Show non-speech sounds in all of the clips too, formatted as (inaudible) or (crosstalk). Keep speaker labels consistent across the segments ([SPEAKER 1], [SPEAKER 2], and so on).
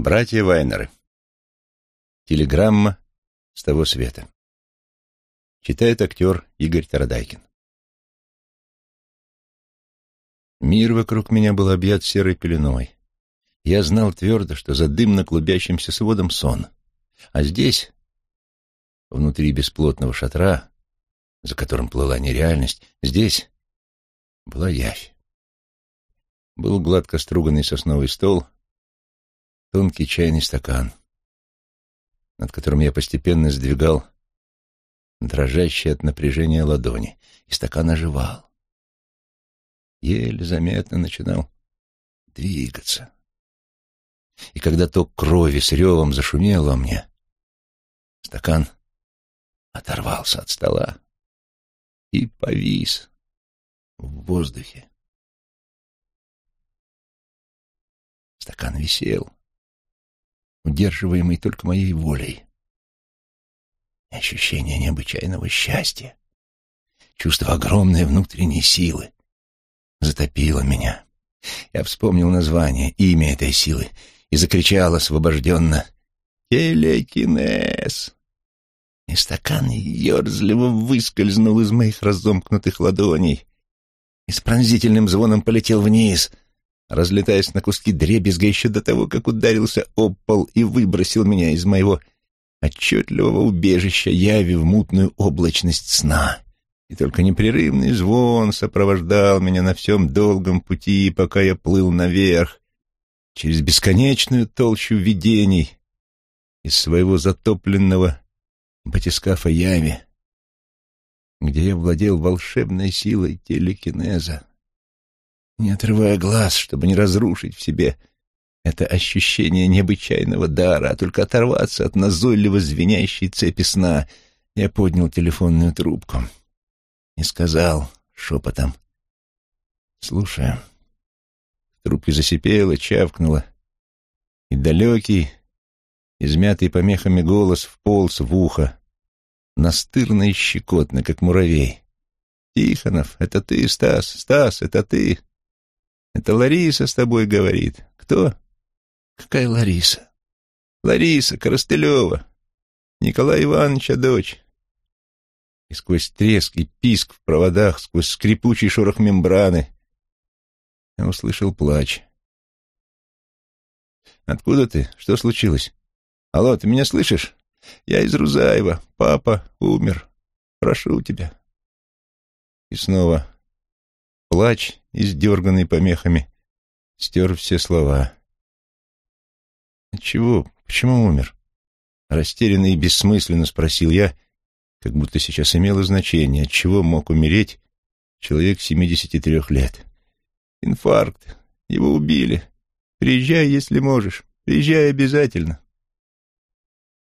[SPEAKER 1] Братья Вайнеры. Телеграмма с того света. Читает актер Игорь Тарадайкин. Мир вокруг меня был объят серой пеленой. Я знал твердо, что за дымно клубящимся сводом сон. А здесь, внутри бесплотного шатра, за которым плыла нереальность, здесь была явь. Был гладко струганный сосновый стол — тонкий чайный стакан, над которым я постепенно сдвигал дрожащие от напряжения ладони, и стакан оживал. Еле заметно начинал двигаться. И когда ток крови с ревом зашумел во мне, стакан оторвался от стола и повис в воздухе. Стакан висел, удерживаемый только моей волей. Ощущение необычайного счастья, чувство огромной внутренней силы затопило меня. Я вспомнил название, имя этой силы и закричал освобожденно «Телекинез!» И стакан ерзливо выскользнул из моих разомкнутых ладоней и с пронзительным звоном полетел вниз — разлетаясь на куски дребезга еще до того, как ударился об пол и выбросил меня из моего отчетливого убежища яви в мутную облачность сна. И только непрерывный звон сопровождал меня на всем долгом пути, пока я плыл наверх, через бесконечную толщу видений из своего затопленного батискафа яви, где я владел волшебной силой телекинеза не отрывая глаз, чтобы не разрушить в себе это ощущение необычайного дара, а только оторваться от назойливо звенящей цепи сна, я поднял телефонную трубку и сказал шепотом «Слушаю». В трубке засипело, чавкнуло, и далекий, измятый помехами голос вполз в ухо, настырно и щекотно, как муравей. «Тихонов, это ты, Стас, Стас, это ты!» Это Лариса с тобой говорит. Кто? Какая Лариса? Лариса Коростылева. Николай Ивановича дочь. И сквозь треск и писк в проводах, сквозь скрипучий шорох мембраны, я услышал плач. «Откуда ты? Что случилось? Алло, ты меня слышишь? Я из Рузаева. Папа умер. Прошу тебя». И снова Плач, издерганный помехами, стер все слова. «Отчего? Почему умер?» Растерянно и бессмысленно спросил я, как будто сейчас имело значение, от чего мог умереть человек 73 лет. «Инфаркт. Его убили. Приезжай, если можешь. Приезжай обязательно».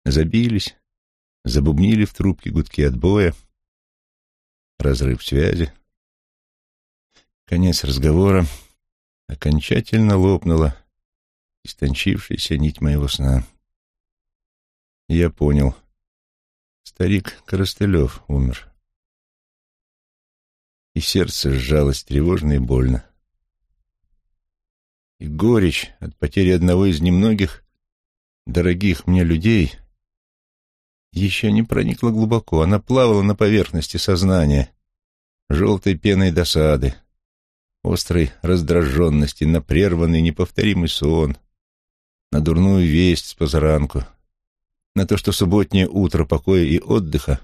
[SPEAKER 1] Забились, забубнили в трубке гудки отбоя, разрыв связи. Конец разговора окончательно лопнула истончившаяся нить моего сна. я понял. Старик Коростылев умер. И сердце сжалось тревожно и больно. И горечь от потери одного из немногих дорогих мне людей еще не проникла глубоко. Она плавала на поверхности сознания, желтой пеной досады, острой раздраженности на прерванный неповторимый сон, на дурную весть с позаранку, на то, что субботнее утро покоя и отдыха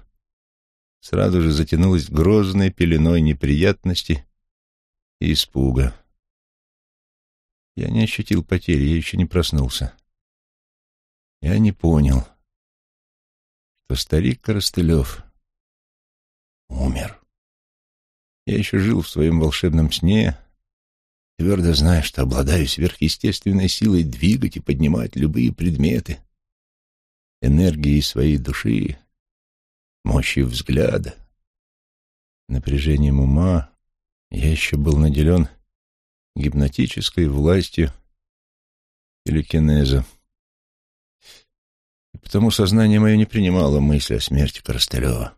[SPEAKER 1] сразу же затянулось грозной пеленой неприятности и испуга. Я не ощутил потери, я еще не проснулся. Я не понял, что старик Коростылев умер. Я еще жил в своем волшебном сне, твердо зная, что обладаю сверхъестественной силой двигать и поднимать любые предметы, энергией своей души, мощью взгляда, напряжением ума. Я еще был наделен гипнотической властью телекинеза. И потому сознание мое не принимало мысли о смерти Коростылева.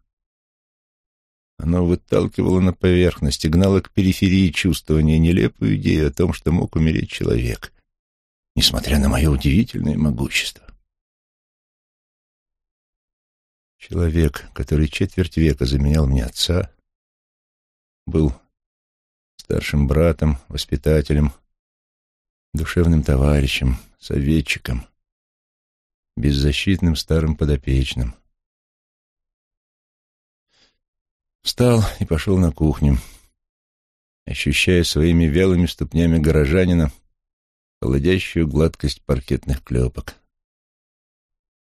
[SPEAKER 1] Оно выталкивало на поверхность и гнало к периферии чувствования нелепую идею о том, что мог умереть человек. несмотря на мое удивительное могущество. Человек, который четверть века заменял мне отца, был старшим братом, воспитателем, душевным товарищем, советчиком, беззащитным старым подопечным. Встал и пошел на кухню, ощущая своими вялыми ступнями горожанина холодящую гладкость паркетных клепок.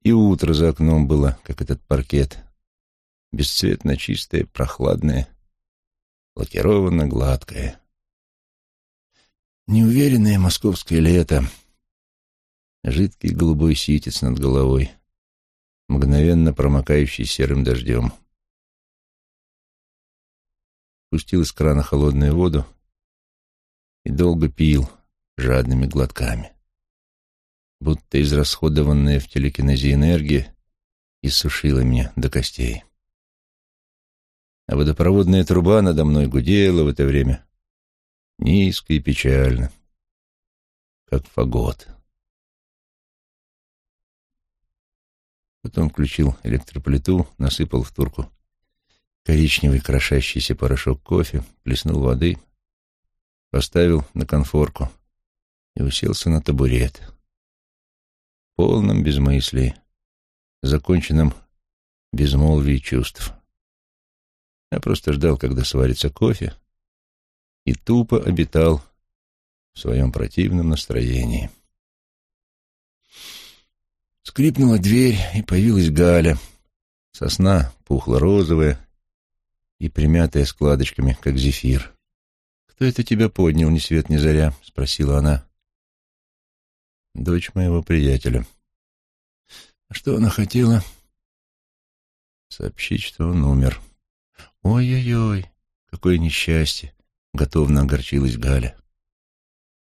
[SPEAKER 1] И утро за окном было, как этот паркет, бесцветно чистое, прохладное, лакированно гладкое. Неуверенное московское лето, жидкий голубой ситец над головой, мгновенно промокающий серым дождем. Пустил из крана холодную воду и долго пил жадными глотками. Будто израсходованная в телекинезе энергия иссушила меня до костей. А водопроводная труба надо мной гудела в это время низко и печально, как фагот. Потом включил электроплиту, насыпал в турку коричневый крошащийся порошок кофе, плеснул воды, поставил на конфорку и уселся на табурет. В полном безмыслии, законченном безмолвии чувств. Я просто ждал, когда сварится кофе, и тупо обитал в своем противном настроении. Скрипнула дверь, и появилась Галя. Сосна пухла розовая и примятая складочками, как зефир. «Кто это тебя поднял, ни свет ни заря?» — спросила она. «Дочь моего приятеля». «А что она хотела?» «Сообщить, что он умер». «Ой-ой-ой, какое несчастье!» — готовно огорчилась Галя.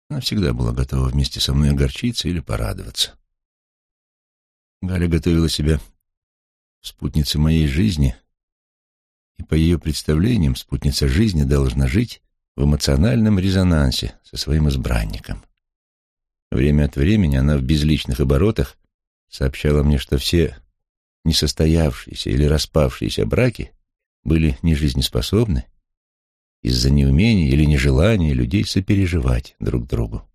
[SPEAKER 1] Она всегда была готова вместе со мной огорчиться или порадоваться. Галя готовила себя спутницей моей жизни, и по ее представлениям спутница жизни должна жить в эмоциональном резонансе со своим избранником. Время от времени она в безличных оборотах сообщала мне, что все несостоявшиеся или распавшиеся браки были нежизнеспособны из-за неумения или нежелания людей сопереживать друг другу.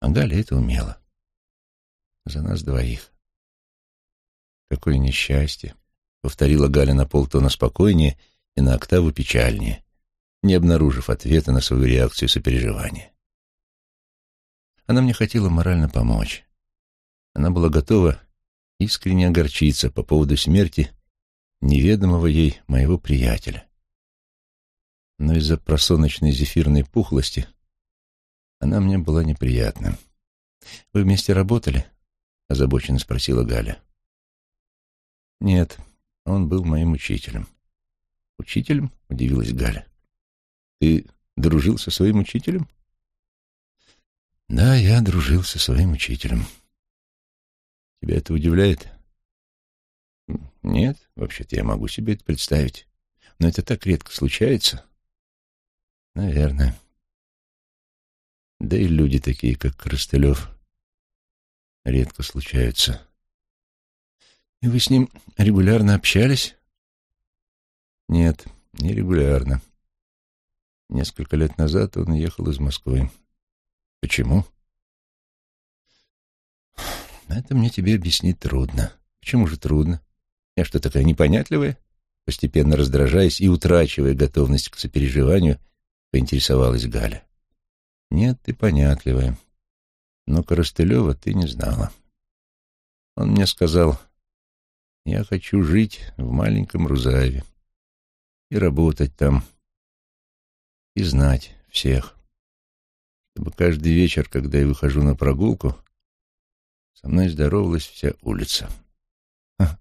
[SPEAKER 1] А Галя это умела. За нас двоих. Какое несчастье, — повторила Галя на полтона спокойнее и на октаву печальнее, не обнаружив ответа на свою реакцию сопереживания. Она мне хотела морально помочь. Она была готова искренне огорчиться по поводу смерти неведомого ей моего приятеля. Но из-за просоночной зефирной пухлости она мне была неприятна. «Вы вместе работали?» — озабоченно спросила Галя. «Нет, он был моим учителем». «Учителем?» — удивилась Галя. «Ты дружил со своим учителем?» «Да, я дружил со своим учителем». «Тебя это удивляет?» «Нет, вообще-то я могу себе это представить. Но это так редко случается». «Наверное». Да и люди такие, как Крыстылев, редко случаются. И вы с ним регулярно общались? Нет, не регулярно. Несколько лет назад он уехал из Москвы. Почему? Это мне тебе объяснить трудно. Почему же трудно? Я что, такая непонятливая? Постепенно раздражаясь и утрачивая готовность к сопереживанию, поинтересовалась Галя. Нет, ты понятливая. Но Коростылева ты не знала. Он мне сказал, я хочу жить в маленьком Рузаеве и работать там, и знать всех, чтобы каждый вечер, когда я выхожу на прогулку, со мной здоровалась вся улица. Ха,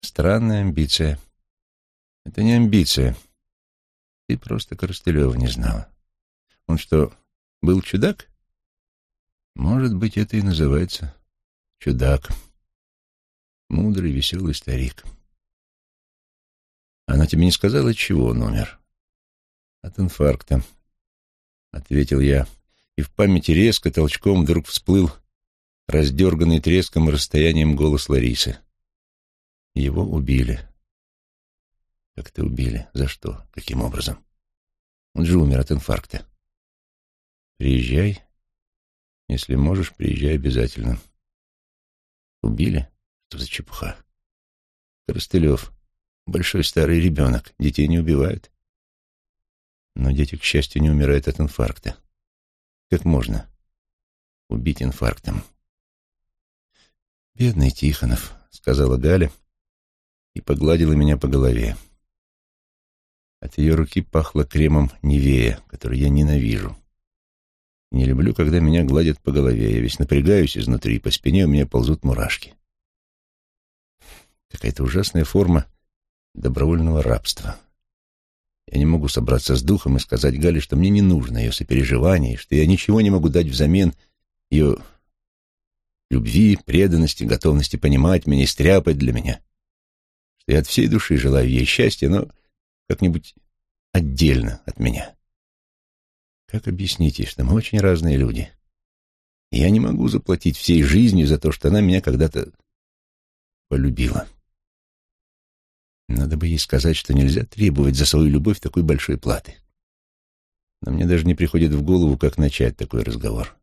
[SPEAKER 1] странная амбиция. Это не амбиция. Ты просто Коростылева не знала. Он что, был чудак? Может быть, это и называется чудак. Мудрый, веселый старик. Она тебе не сказала, чего он умер? От инфаркта, — ответил я и в памяти резко толчком вдруг всплыл раздерганный треском и расстоянием голос Ларисы. Его убили. Как-то убили. За что? Каким образом? Он же умер от инфаркта. Приезжай. Если можешь, приезжай обязательно. Убили? Что за чепуха? Коростылев. Большой старый ребенок. Детей не убивают. Но дети, к счастью, не умирают от инфаркта. Как можно убить инфарктом? «Бедный Тихонов», — сказала Галя и погладила меня по голове. От ее руки пахло кремом Невея, который я ненавижу. Не люблю, когда меня гладят по голове. Я весь напрягаюсь изнутри, по спине у меня ползут мурашки. Какая-то ужасная форма добровольного рабства. Я не могу собраться с духом и сказать Гале, что мне не нужно ее сопереживание, что я ничего не могу дать взамен ее любви, преданности, готовности понимать меня и стряпать для меня. Что я от всей души желаю ей счастья, но как-нибудь отдельно от меня. Как объяснить ей, что мы очень разные люди? Я не могу заплатить всей жизнью за то, что она меня когда-то полюбила. Надо бы ей сказать, что нельзя требовать за свою любовь такой большой платы. Но мне даже не приходит в голову, как начать такой разговор.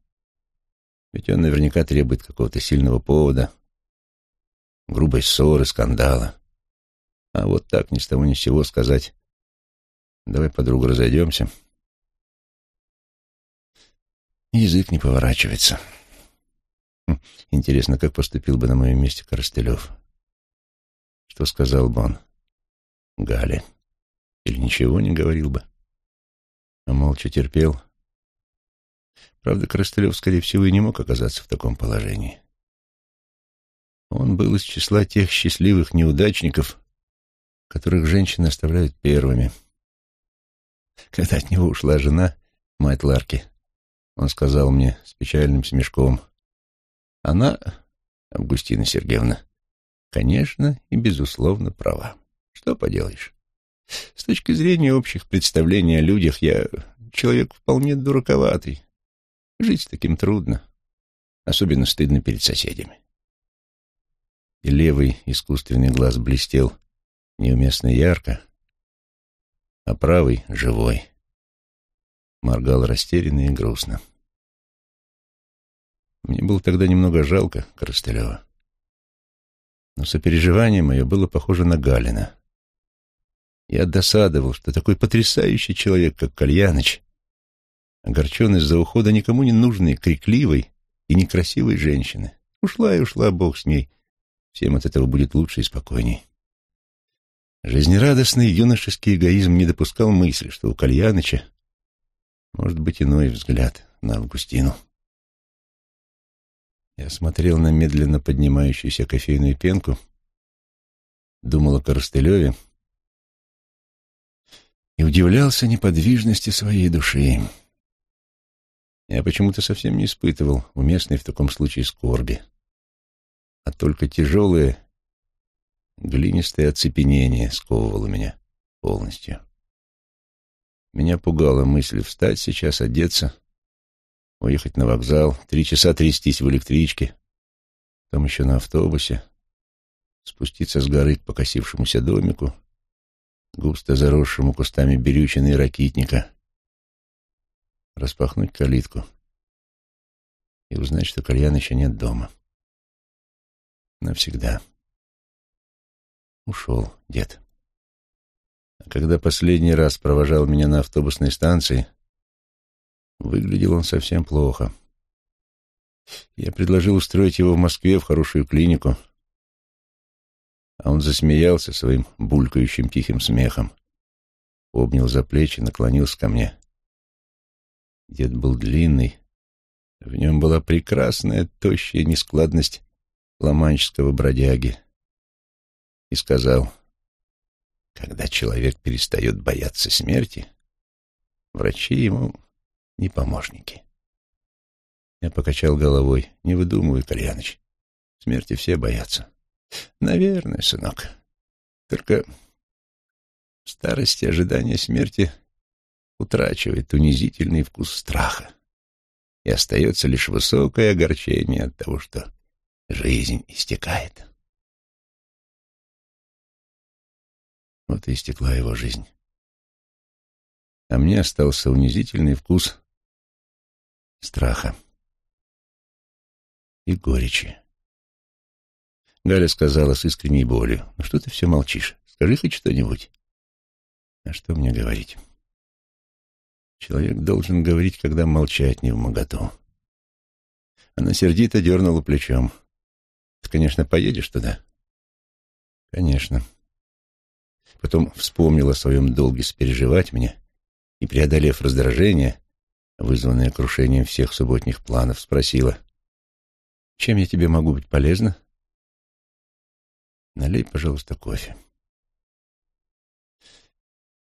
[SPEAKER 1] Ведь он наверняка требует какого-то сильного повода, грубой ссоры, скандала. А вот так ни с того ни с сего сказать «давай, подруга, разойдемся». Язык не поворачивается. Хм, интересно, как поступил бы на моем месте Коростылев? Что сказал бы он? Гале? Или ничего не говорил бы? А молча терпел? Правда, Коростылев, скорее всего, и не мог оказаться в таком положении. Он был из числа тех счастливых неудачников, которых женщины оставляют первыми. Когда от него ушла жена, мать Ларки, он сказал мне с печальным смешком, она, Августина Сергеевна, конечно и безусловно права. Что поделаешь? С точки зрения общих представлений о людях я человек вполне дураковатый. Жить с таким трудно. Особенно стыдно перед соседями. И левый искусственный глаз блестел неуместно ярко, а правый — живой. Моргал растерянно и грустно. Мне было тогда немного жалко Коростылева. Но сопереживание мое было похоже на Галина. Я досадовал, что такой потрясающий человек, как Кальяныч, огорчен из-за ухода никому не нужной, крикливой и некрасивой женщины. Ушла и ушла, бог с ней. Всем от этого будет лучше и спокойней. Жизнерадостный юношеский эгоизм не допускал мысли, что у Кальяныча может быть иной взгляд на Августину. Я смотрел на медленно поднимающуюся кофейную пенку, думал о Коростылеве и удивлялся неподвижности своей души. Я почему-то совсем не испытывал уместной в таком случае скорби, а только тяжелое глинистое оцепенение сковывало меня полностью. Меня пугала мысль встать сейчас, одеться, уехать на вокзал, три часа трястись в электричке, потом еще на автобусе, спуститься с горы к покосившемуся домику, густо заросшему кустами берючины и ракитника, распахнуть калитку и узнать, что кальян еще нет дома. Навсегда. Ушел дед. А когда последний раз провожал меня на автобусной станции, выглядел он совсем плохо. Я предложил устроить его в Москве в хорошую клинику, а он засмеялся своим булькающим тихим смехом, обнял за плечи, наклонился ко мне. Дед был длинный, в нем была прекрасная, тощая нескладность ломанческого бродяги. И сказал, когда человек перестает бояться смерти, врачи ему не помощники. Я покачал головой. Не выдумывай, Кальяныч. Смерти все боятся. Наверное, сынок. Только в старости ожидание смерти утрачивает унизительный вкус страха. и остается лишь высокое огорчение от того, что жизнь истекает. Вот и истекла его жизнь. А мне остался унизительный вкус страха и горечи. Галя сказала с искренней болью, «Ну что ты все молчишь? Скажи хоть что-нибудь». А что мне говорить? Человек должен говорить, когда молчать не в моготу. Она сердито дернула плечом. Ты, конечно, поедешь туда? Конечно. Потом вспомнила о своем долге спереживать мне и, преодолев раздражение, вызванное крушением всех субботних планов, спросила, «Чем я тебе могу быть полезна?» Налей, пожалуйста, кофе.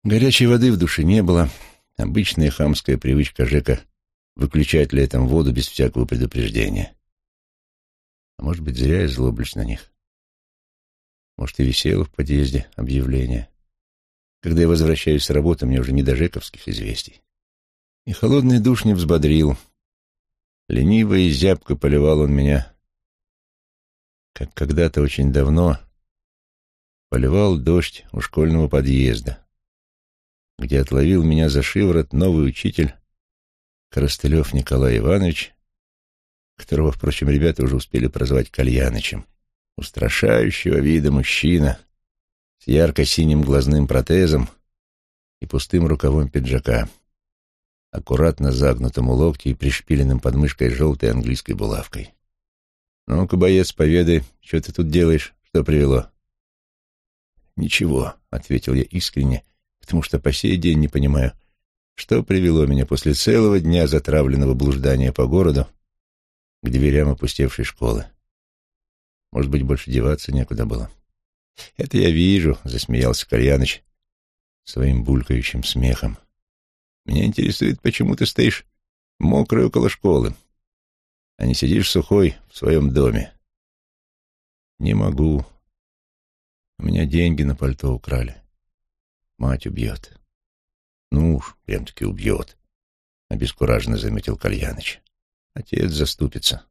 [SPEAKER 1] Горячей воды в душе не было. Обычная хамская привычка Жека выключать летом воду без всякого предупреждения. А может быть, зря я злоблюсь на них. Может, и висело в подъезде объявление. Когда я возвращаюсь с работы, мне уже не до жековских известий. И холодный душ не взбодрил. Лениво и зябко поливал он меня, как когда-то очень давно поливал дождь у школьного подъезда, где отловил меня за шиворот новый учитель Коростылев Николай Иванович, которого, впрочем, ребята уже успели прозвать Кальянычем, устрашающего вида мужчина с ярко-синим глазным протезом и пустым рукавом пиджака, аккуратно загнутым у локти и пришпиленным подмышкой желтой английской булавкой. «Ну-ка, боец, поведай, что ты тут делаешь, что привело?» «Ничего», — ответил я искренне, потому что по сей день не понимаю, что привело меня после целого дня затравленного блуждания по городу к дверям опустевшей школы. Может быть, больше деваться некуда было. «Это я вижу», — засмеялся Кальяныч своим булькающим смехом. «Меня интересует, почему ты стоишь мокрый около школы, а не сидишь сухой в своем доме». «Не могу», у меня деньги на пальто украли. Мать убьет. Ну уж, прям-таки убьет, — обескураженно заметил Кальяныч. Отец заступится.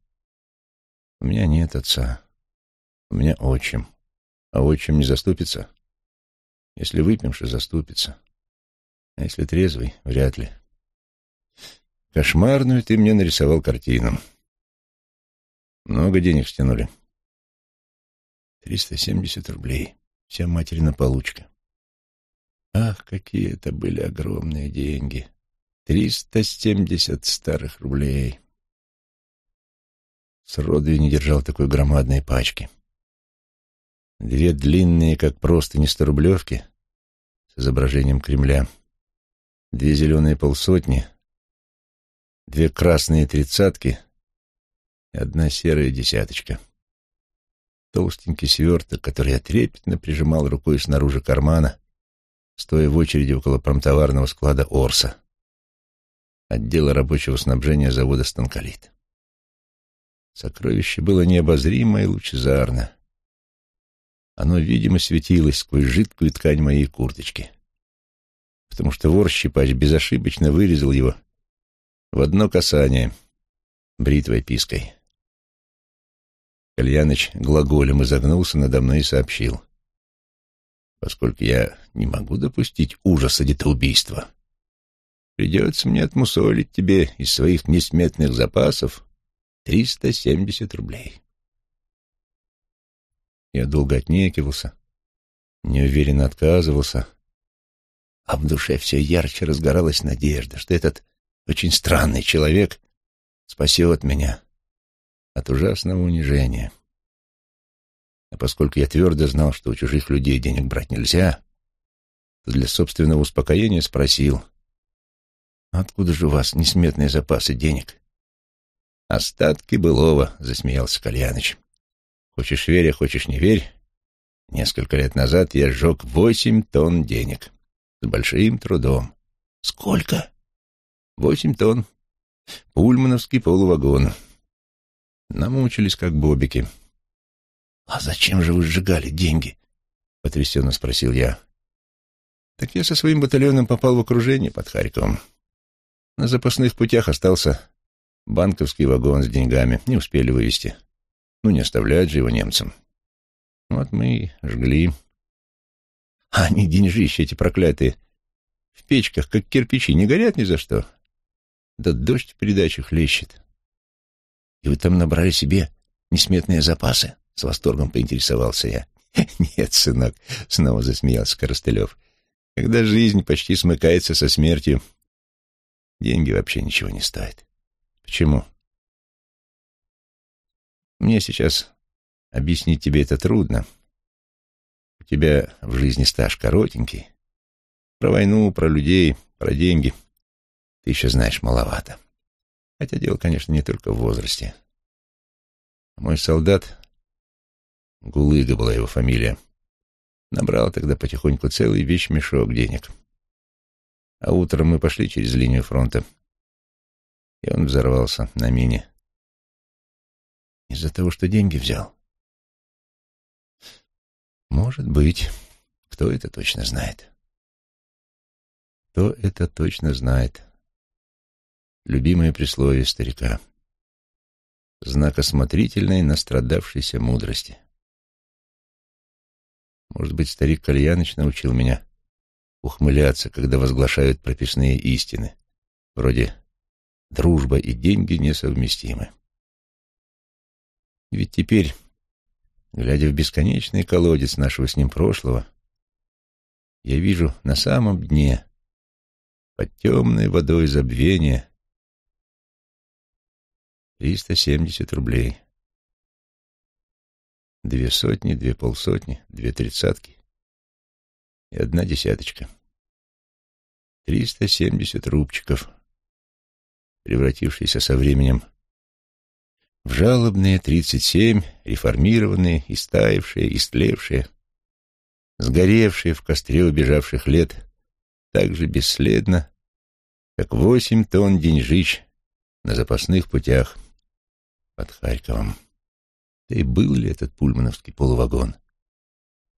[SPEAKER 1] У меня нет отца. У меня отчим. А отчим не заступится? Если выпьемши, заступится. А если трезвый, вряд ли. Кошмарную ты мне нарисовал картину. Много денег стянули. Триста семьдесят рублей. Вся материна получка. Ах, какие это были огромные деньги. Триста семьдесят старых рублей. Сроду я не держал такой громадной пачки. Две длинные, как просто не сторублевки, с изображением Кремля. Две зеленые полсотни, две красные тридцатки и одна серая десяточка толстенький сверток, который я трепетно прижимал рукой снаружи кармана, стоя в очереди около промтоварного склада Орса, отдела рабочего снабжения завода «Станколит». Сокровище было необозримо и лучезарно. Оно, видимо, светилось сквозь жидкую ткань моей курточки, потому что вор-щипач безошибочно вырезал его в одно касание бритвой пиской. Кальяныч глаголем изогнулся надо мной и сообщил. Поскольку я не могу допустить ужаса детоубийства, придется мне отмусолить тебе из своих несметных запасов триста семьдесят рублей. Я долго отнекивался, неуверенно отказывался, а в душе все ярче разгоралась надежда, что этот очень странный человек спасет меня от ужасного унижения. А поскольку я твердо знал, что у чужих людей денег брать нельзя, то для собственного успокоения спросил, «Откуда же у вас несметные запасы денег?» «Остатки былого», — засмеялся Кальяныч. «Хочешь верь, а хочешь не верь. Несколько лет назад я сжег восемь тонн денег. С большим трудом». «Сколько?» «Восемь тонн. Пульмановский полувагон. Намучились, как бобики. — А зачем же вы сжигали деньги? — потрясенно спросил я. — Так я со своим батальоном попал в окружение под Харьковом. На запасных путях остался Банковский вагон с деньгами. Не успели вывести. Ну, не оставляют же его немцам. Вот мы и жгли. А они деньжища эти проклятые. В печках, как кирпичи, не горят ни за что. Да дождь в передачу хлещет. И вы там набрали себе несметные запасы? С восторгом поинтересовался я. (laughs) Нет, сынок, снова засмеялся Коростылев. Когда жизнь почти смыкается со смертью, деньги вообще ничего не стоят. Почему? Мне сейчас объяснить тебе это трудно. У тебя в жизни стаж коротенький. Про войну, про людей, про деньги ты еще знаешь маловато. Хотя дело, конечно, не только в возрасте. Мой солдат, Гулыга была его фамилия, набрал тогда потихоньку целый вещмешок денег. А утром мы пошли через линию фронта, и он взорвался на мине. Из-за того, что деньги взял. Может быть. Кто это точно знает? Кто это точно знает? Любимое присловие старика. Знак осмотрительной, настрадавшейся мудрости. Может быть, старик Кальяныч научил меня ухмыляться, когда возглашают прописные истины, вроде «дружба и деньги несовместимы». Ведь теперь, глядя в бесконечный колодец нашего с ним прошлого, я вижу на самом дне, под темной водой забвения, триста семьдесят рублей. Две сотни, две полсотни, две тридцатки и одна десяточка. Триста семьдесят рубчиков, превратившиеся со временем в жалобные тридцать семь, реформированные, истаившие, истлевшие, сгоревшие в костре убежавших лет, так же бесследно, как восемь тонн деньжищ на запасных путях под Харьковом. Да и был ли этот пульмановский полувагон?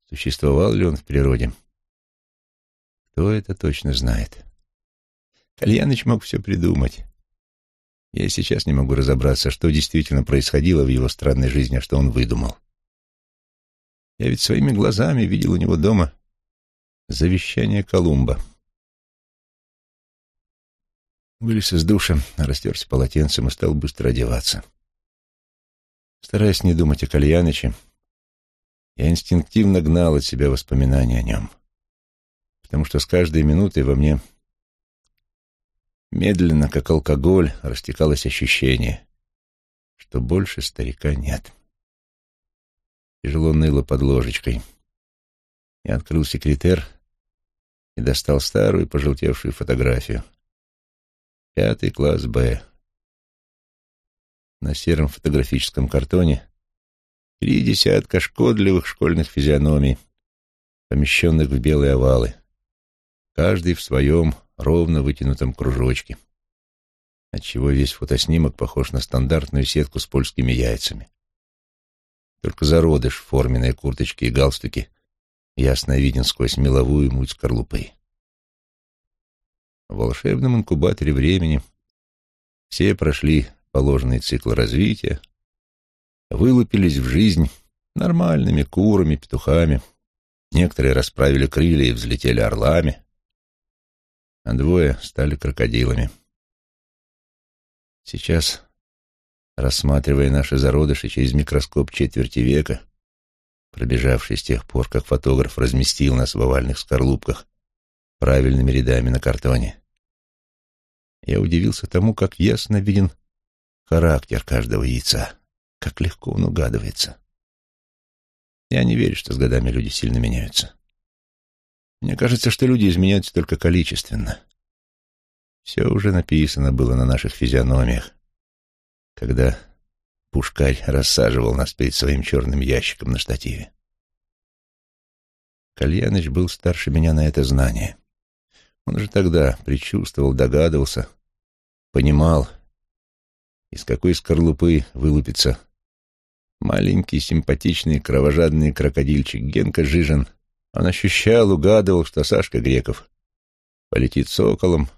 [SPEAKER 1] Существовал ли он в природе? Кто это точно знает? Кальяныч мог все придумать. Я сейчас не могу разобраться, что действительно происходило в его странной жизни, а что он выдумал. Я ведь своими глазами видел у него дома завещание Колумба. Вылез из душа, растерся полотенцем и стал быстро одеваться. Стараясь не думать о Кальяныче, я инстинктивно гнал от себя воспоминания о нем, потому что с каждой минутой во мне Медленно, как алкоголь, растекалось ощущение, что больше старика нет. Тяжело ныло под ложечкой. Я открыл секретер и достал старую пожелтевшую фотографию. Пятый класс «Б». На сером фотографическом картоне три десятка шкодливых школьных физиономий, помещенных в белые овалы, каждый в своем ровно вытянутом кружочке, отчего весь фотоснимок похож на стандартную сетку с польскими яйцами. Только зародыш в форменной курточке и галстуке ясно виден сквозь меловую муть скорлупы. В волшебном инкубаторе времени все прошли положенный цикл развития, вылупились в жизнь нормальными курами, петухами, некоторые расправили крылья и взлетели орлами, а двое стали крокодилами. Сейчас, рассматривая наши зародыши через микроскоп четверти века, пробежавший с тех пор, как фотограф разместил нас в овальных скорлупках правильными рядами на картоне, я удивился тому, как ясно виден характер каждого яйца, как легко он угадывается. Я не верю, что с годами люди сильно меняются. Мне кажется, что люди изменяются только количественно. Все уже написано было на наших физиономиях, когда пушкарь рассаживал нас перед своим черным ящиком на штативе. Кальяныч был старше меня на это знание. Он уже тогда предчувствовал, догадывался, понимал, из какой скорлупы вылупится маленький, симпатичный, кровожадный крокодильчик Генка Жижин он ощущал, угадывал, что Сашка Греков полетит соколом,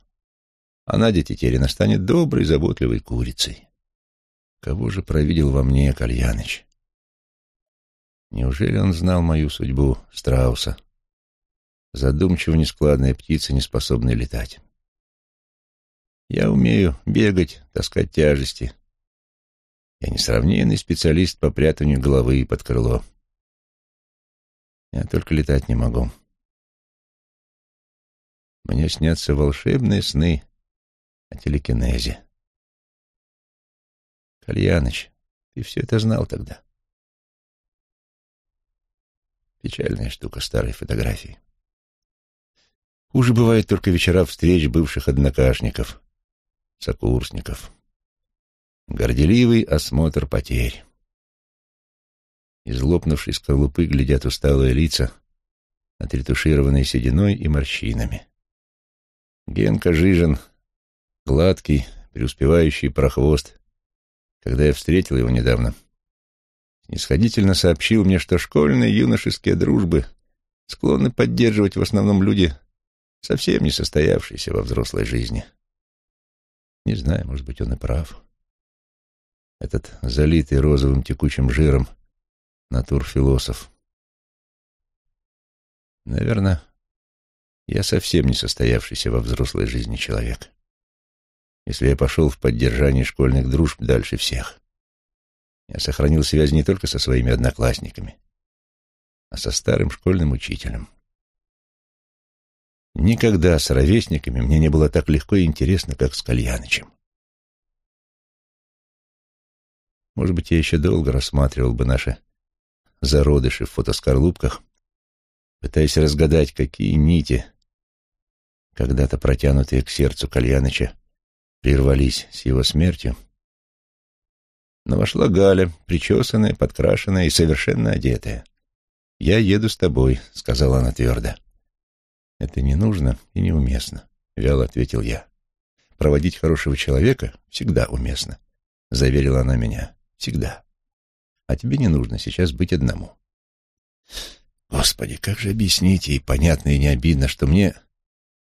[SPEAKER 1] а Надя Тетерина станет доброй, заботливой курицей. Кого же провидел во мне Кальяныч? Неужели он знал мою судьбу, страуса? Задумчиво нескладная птица, не способная летать. Я умею бегать, таскать тяжести. Я несравненный специалист по прятанию головы под крыло. Я только летать не могу. Мне снятся волшебные сны о телекинезе. Кальяныч, ты все это знал тогда. Печальная штука старой фотографии. Хуже бывает только вечера встреч бывших однокашников, сокурсников. Горделивый осмотр потерь. Из лопнувшей скорлупы глядят усталые лица, отретушированные сединой и морщинами. Генка Жижин, гладкий, преуспевающий прохвост, когда я встретил его недавно, снисходительно сообщил мне, что школьные юношеские дружбы склонны поддерживать в основном люди, совсем не состоявшиеся во взрослой жизни. Не знаю, может быть, он и прав. Этот залитый розовым текучим жиром натурфилософ. Наверное, я совсем не состоявшийся во взрослой жизни человек, если я пошел в поддержание школьных дружб дальше всех. Я сохранил связь не только со своими одноклассниками, а со старым школьным учителем. Никогда с ровесниками мне не было так легко и интересно, как с Кальянычем. Может быть, я еще долго рассматривал бы наши зародыши в фотоскорлупках, пытаясь разгадать, какие нити когда-то протянутые к сердцу Кальяныча, прервались с его смертью. Но вошла Галя, причесанная, подкрашенная и совершенно одетая. «Я еду с тобой», — сказала она твердо. «Это не нужно и неуместно», — вяло ответил я. «Проводить хорошего человека всегда уместно», — заверила она меня. «Всегда. А тебе не нужно сейчас быть одному». Господи, как же объяснить ей, понятно и не обидно, что мне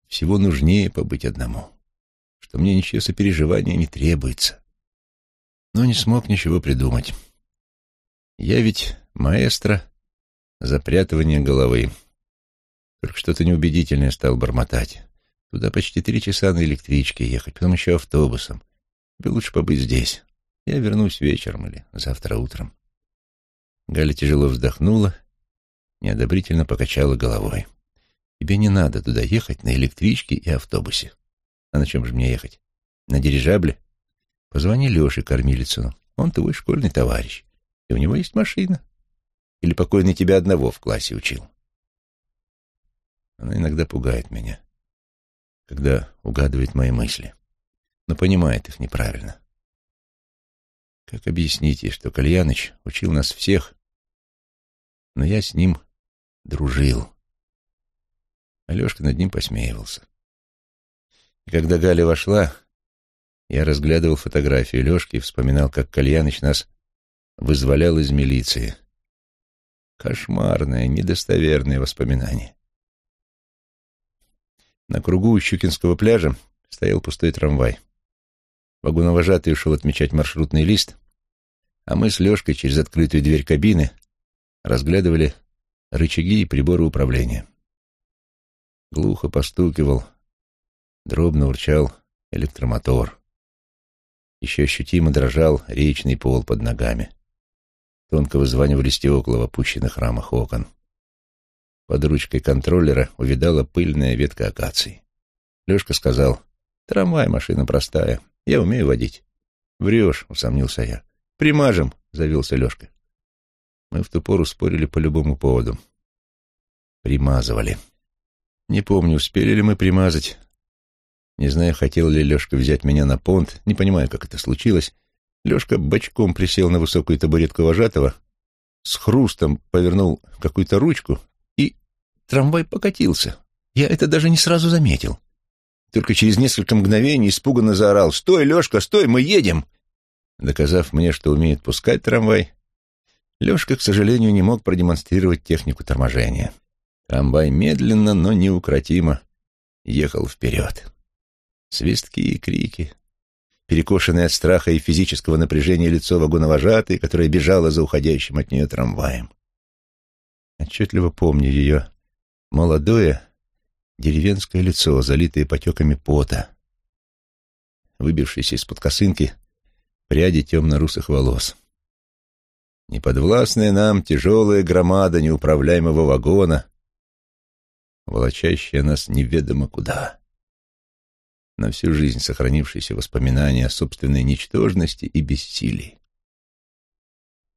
[SPEAKER 1] всего нужнее побыть одному, что мне ничего сопереживания не требуется. Но не смог ничего придумать. Я ведь маэстро запрятывания головы. Только что-то неубедительное стал бормотать. Туда почти три часа на электричке ехать, потом еще автобусом. Тебе лучше побыть здесь. Я вернусь вечером или завтра утром. Галя тяжело вздохнула, неодобрительно покачала головой. Тебе не надо туда ехать на электричке и автобусе. А на чем же мне ехать? На дирижабле? Позвони Леше Кормилицыну. Он твой школьный товарищ. И у него есть машина. Или покойный тебя одного в классе учил. Она иногда пугает меня, когда угадывает мои мысли, но понимает их неправильно. Как объяснить ей, что Кальяныч учил нас всех, но я с ним дружил. Алешка над ним посмеивался. И когда Галя вошла, я разглядывал фотографию Лешки и вспоминал, как Кальяныч нас вызволял из милиции. Кошмарное, недостоверное воспоминание. На кругу у Щукинского пляжа стоял пустой трамвай. Вагоновожатый ушел отмечать маршрутный лист, а мы с Лешкой через открытую дверь кабины разглядывали рычаги и приборы управления. Глухо постукивал, дробно урчал электромотор. Еще ощутимо дрожал речный пол под ногами. Тонко вызванивали стекла в опущенных рамах окон. Под ручкой контроллера увидала пыльная ветка акации. Лешка сказал, «Трамвай, машина простая, я умею водить». «Врешь», — усомнился я. «Примажем», — завелся Лешка. Мы в ту пору спорили по любому поводу. Примазывали. Не помню, успели ли мы примазать. Не знаю, хотел ли Лешка взять меня на понт, не понимаю, как это случилось. Лешка бочком присел на высокую табуретку вожатого, с хрустом повернул какую-то ручку, трамвай покатился. Я это даже не сразу заметил. Только через несколько мгновений испуганно заорал «Стой, Лешка, стой, мы едем!» Доказав мне, что умеет пускать трамвай, Лешка, к сожалению, не мог продемонстрировать технику торможения. Трамвай медленно, но неукротимо ехал вперед. Свистки и крики, перекошенное от страха и физического напряжения лицо вагоновожатой, которая бежала за уходящим от нее трамваем. Отчетливо помню ее молодое деревенское лицо, залитое потеками пота, выбившиеся из-под косынки пряди темно-русых волос. Неподвластная нам тяжелая громада неуправляемого вагона, волочащая нас неведомо куда. На всю жизнь сохранившиеся воспоминания о собственной ничтожности и бессилии.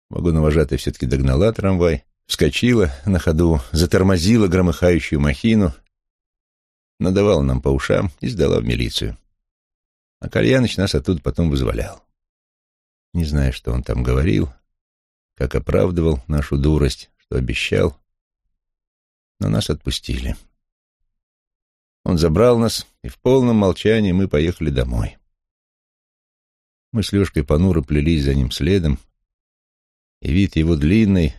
[SPEAKER 1] Вагоновожатая все-таки догнала трамвай, вскочила на ходу, затормозила громыхающую махину, надавала нам по ушам и сдала в милицию. А Кальяныч нас оттуда потом вызволял. Не знаю, что он там говорил, как оправдывал нашу дурость, что обещал, но нас отпустили. Он забрал нас, и в полном молчании мы поехали домой. Мы с Лешкой понуро плелись за ним следом, и вид его длинной,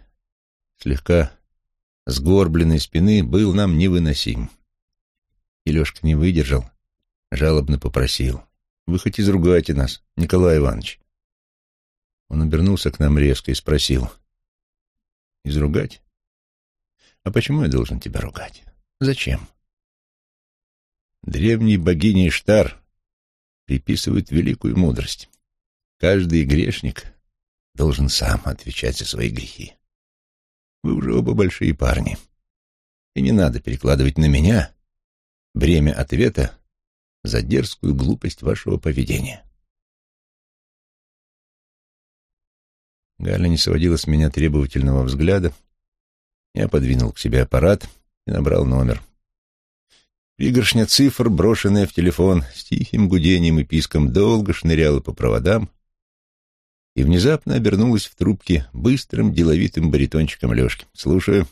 [SPEAKER 1] слегка сгорбленной спины был нам невыносим. И Лешка не выдержал, жалобно попросил. «Вы хоть изругайте нас, Николай Иванович». Он обернулся к нам резко и спросил. «Изругать? А почему я должен тебя ругать? Зачем?» Древний богине Иштар приписывает великую мудрость. Каждый грешник должен сам отвечать за свои грехи. Вы уже оба большие парни. И не надо перекладывать на меня бремя ответа за дерзкую глупость вашего поведения. Галя не сводила с меня требовательного взгляда. Я подвинул к себе аппарат и набрал номер. Пригоршня цифр, брошенная в телефон, с тихим гудением и писком долго шныряла по проводам и внезапно обернулась в трубке быстрым, деловитым баритончиком Лешки. «Слушаю».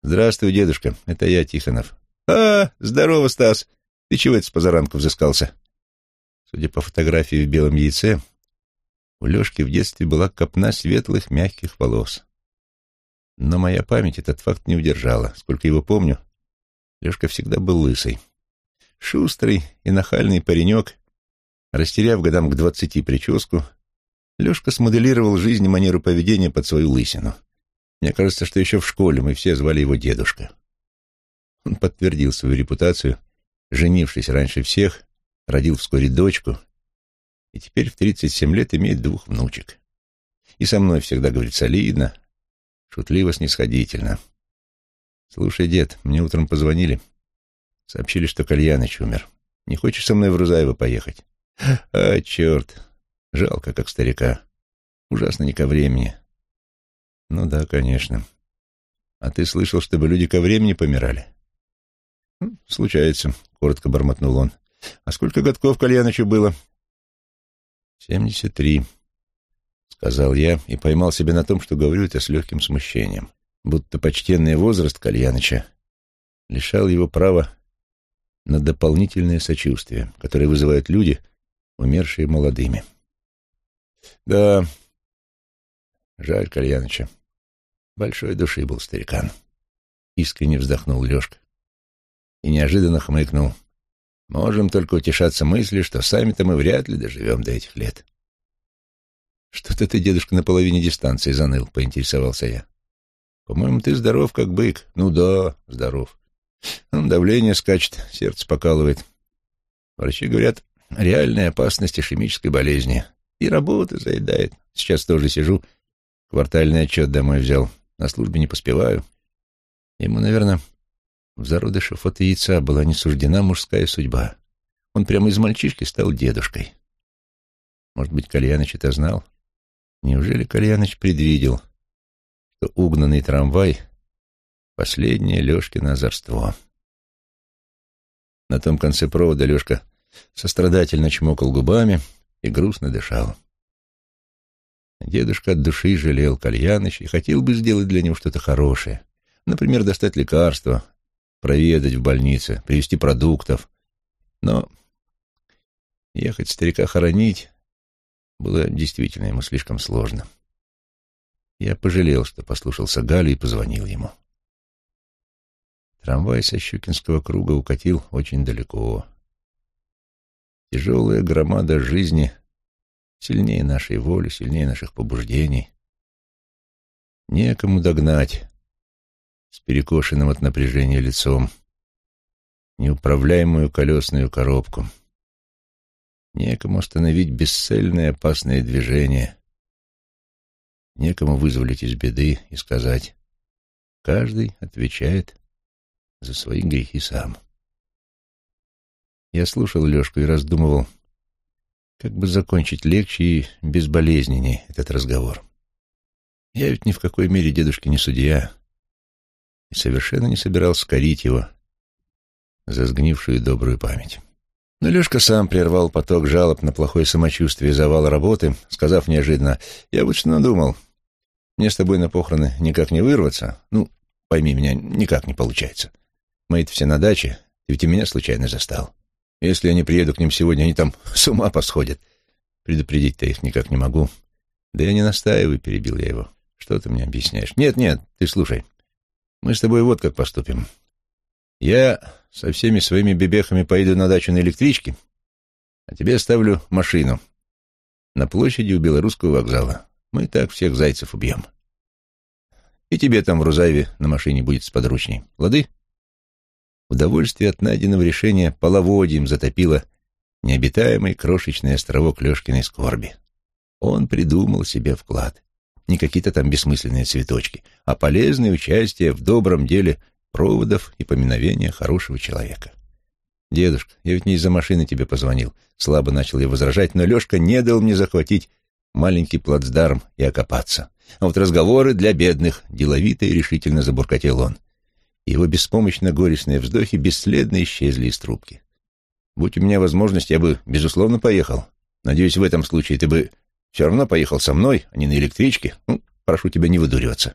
[SPEAKER 1] «Здравствуй, дедушка. Это я, Тихонов». «А, здорово, Стас. Ты чего это с позаранку взыскался?» Судя по фотографии в белом яйце, у Лешки в детстве была копна светлых мягких волос. Но моя память этот факт не удержала. Сколько его помню, Лешка всегда был лысый. Шустрый и нахальный паренек, растеряв годам к двадцати прическу, Лешка смоделировал жизнь и манеру поведения под свою лысину. Мне кажется, что еще в школе мы все звали его дедушка. Он подтвердил свою репутацию, женившись раньше всех, родил вскоре дочку и теперь в 37 лет имеет двух внучек. И со мной всегда говорит солидно, шутливо-снисходительно. «Слушай, дед, мне утром позвонили. Сообщили, что Кальяныч умер. Не хочешь со мной в Рузаево поехать?» «А, черт! Жалко, как старика. Ужасно не ко времени». «Ну да, конечно. А ты слышал, чтобы люди ко времени помирали?» «Случается», — коротко бормотнул он. «А сколько годков Кальянычу было?» «Семьдесят три», — сказал я и поймал себя на том, что говорю это с легким смущением, будто почтенный возраст Кальяныча лишал его права на дополнительное сочувствие, которое вызывают люди, умершие молодыми. Да, жаль Кальяныча. Большой души был старикан. Искренне вздохнул Лешка и неожиданно хмыкнул. Можем только утешаться мыслью, что сами-то мы вряд ли доживем до этих лет. Что-то ты, дедушка, на половине дистанции заныл, поинтересовался я. По-моему, ты здоров, как бык. Ну да, здоров. Ну, давление скачет, сердце покалывает. Врачи говорят, реальная опасность ишемической болезни. И работа заедает. Сейчас тоже сижу, квартальный отчет домой взял. На службе не поспеваю. Ему, наверное, в зародыше фотояйца была не суждена мужская судьба. Он прямо из мальчишки стал дедушкой. Может быть, Кальяныч это знал? Неужели Кальяныч предвидел, что угнанный трамвай — последнее Лешкино озорство? На том конце провода Лешка сострадательно чмокал губами и грустно дышал. Дедушка от души жалел Кальяныч и хотел бы сделать для него что-то хорошее. Например, достать лекарства, проведать в больнице, привезти продуктов. Но ехать старика хоронить было действительно ему слишком сложно. Я пожалел, что послушался Галю и позвонил ему. Трамвай со Щукинского круга укатил очень далеко. Тяжелая громада жизни сильнее нашей воли, сильнее наших побуждений. Некому догнать с перекошенным от напряжения лицом неуправляемую колесную коробку. Некому остановить бесцельное опасное движение. Некому вызволить из беды и сказать «Каждый отвечает за свои грехи сам». Я слушал Лешку и раздумывал, как бы закончить легче и безболезненнее этот разговор. Я ведь ни в какой мере дедушке не судья и совершенно не собирался корить его за сгнившую добрую память. Но Лешка сам прервал поток жалоб на плохое самочувствие и завал работы, сказав неожиданно, «Я что надумал. Мне с тобой на похороны никак не вырваться. Ну, пойми меня, никак не получается. Мои-то все на даче, ты ведь и меня случайно застал. Если я не приеду к ним сегодня, они там (laughs) с ума посходят. Предупредить-то их никак не могу. Да я не настаиваю, перебил я его. Что ты мне объясняешь? Нет, нет, ты слушай. Мы с тобой вот как поступим. Я со всеми своими бебехами поеду на дачу на электричке, а тебе оставлю машину на площади у Белорусского вокзала. Мы так всех зайцев убьем. И тебе там в Рузаеве на машине будет сподручней. Лады? Удовольствие от найденного решения половодьем затопило необитаемый крошечный островок Лешкиной скорби. Он придумал себе вклад. Не какие-то там бессмысленные цветочки, а полезное участие в добром деле проводов и поминовения хорошего человека. «Дедушка, я ведь не из-за машины тебе позвонил», — слабо начал я возражать, но Лешка не дал мне захватить маленький плацдарм и окопаться. А вот разговоры для бедных, деловито и решительно забуркотел он его беспомощно-горестные вздохи бесследно исчезли из трубки. «Будь у меня возможность, я бы, безусловно, поехал. Надеюсь, в этом случае ты бы все равно поехал со мной, а не на электричке. Ну, прошу тебя не выдуриваться».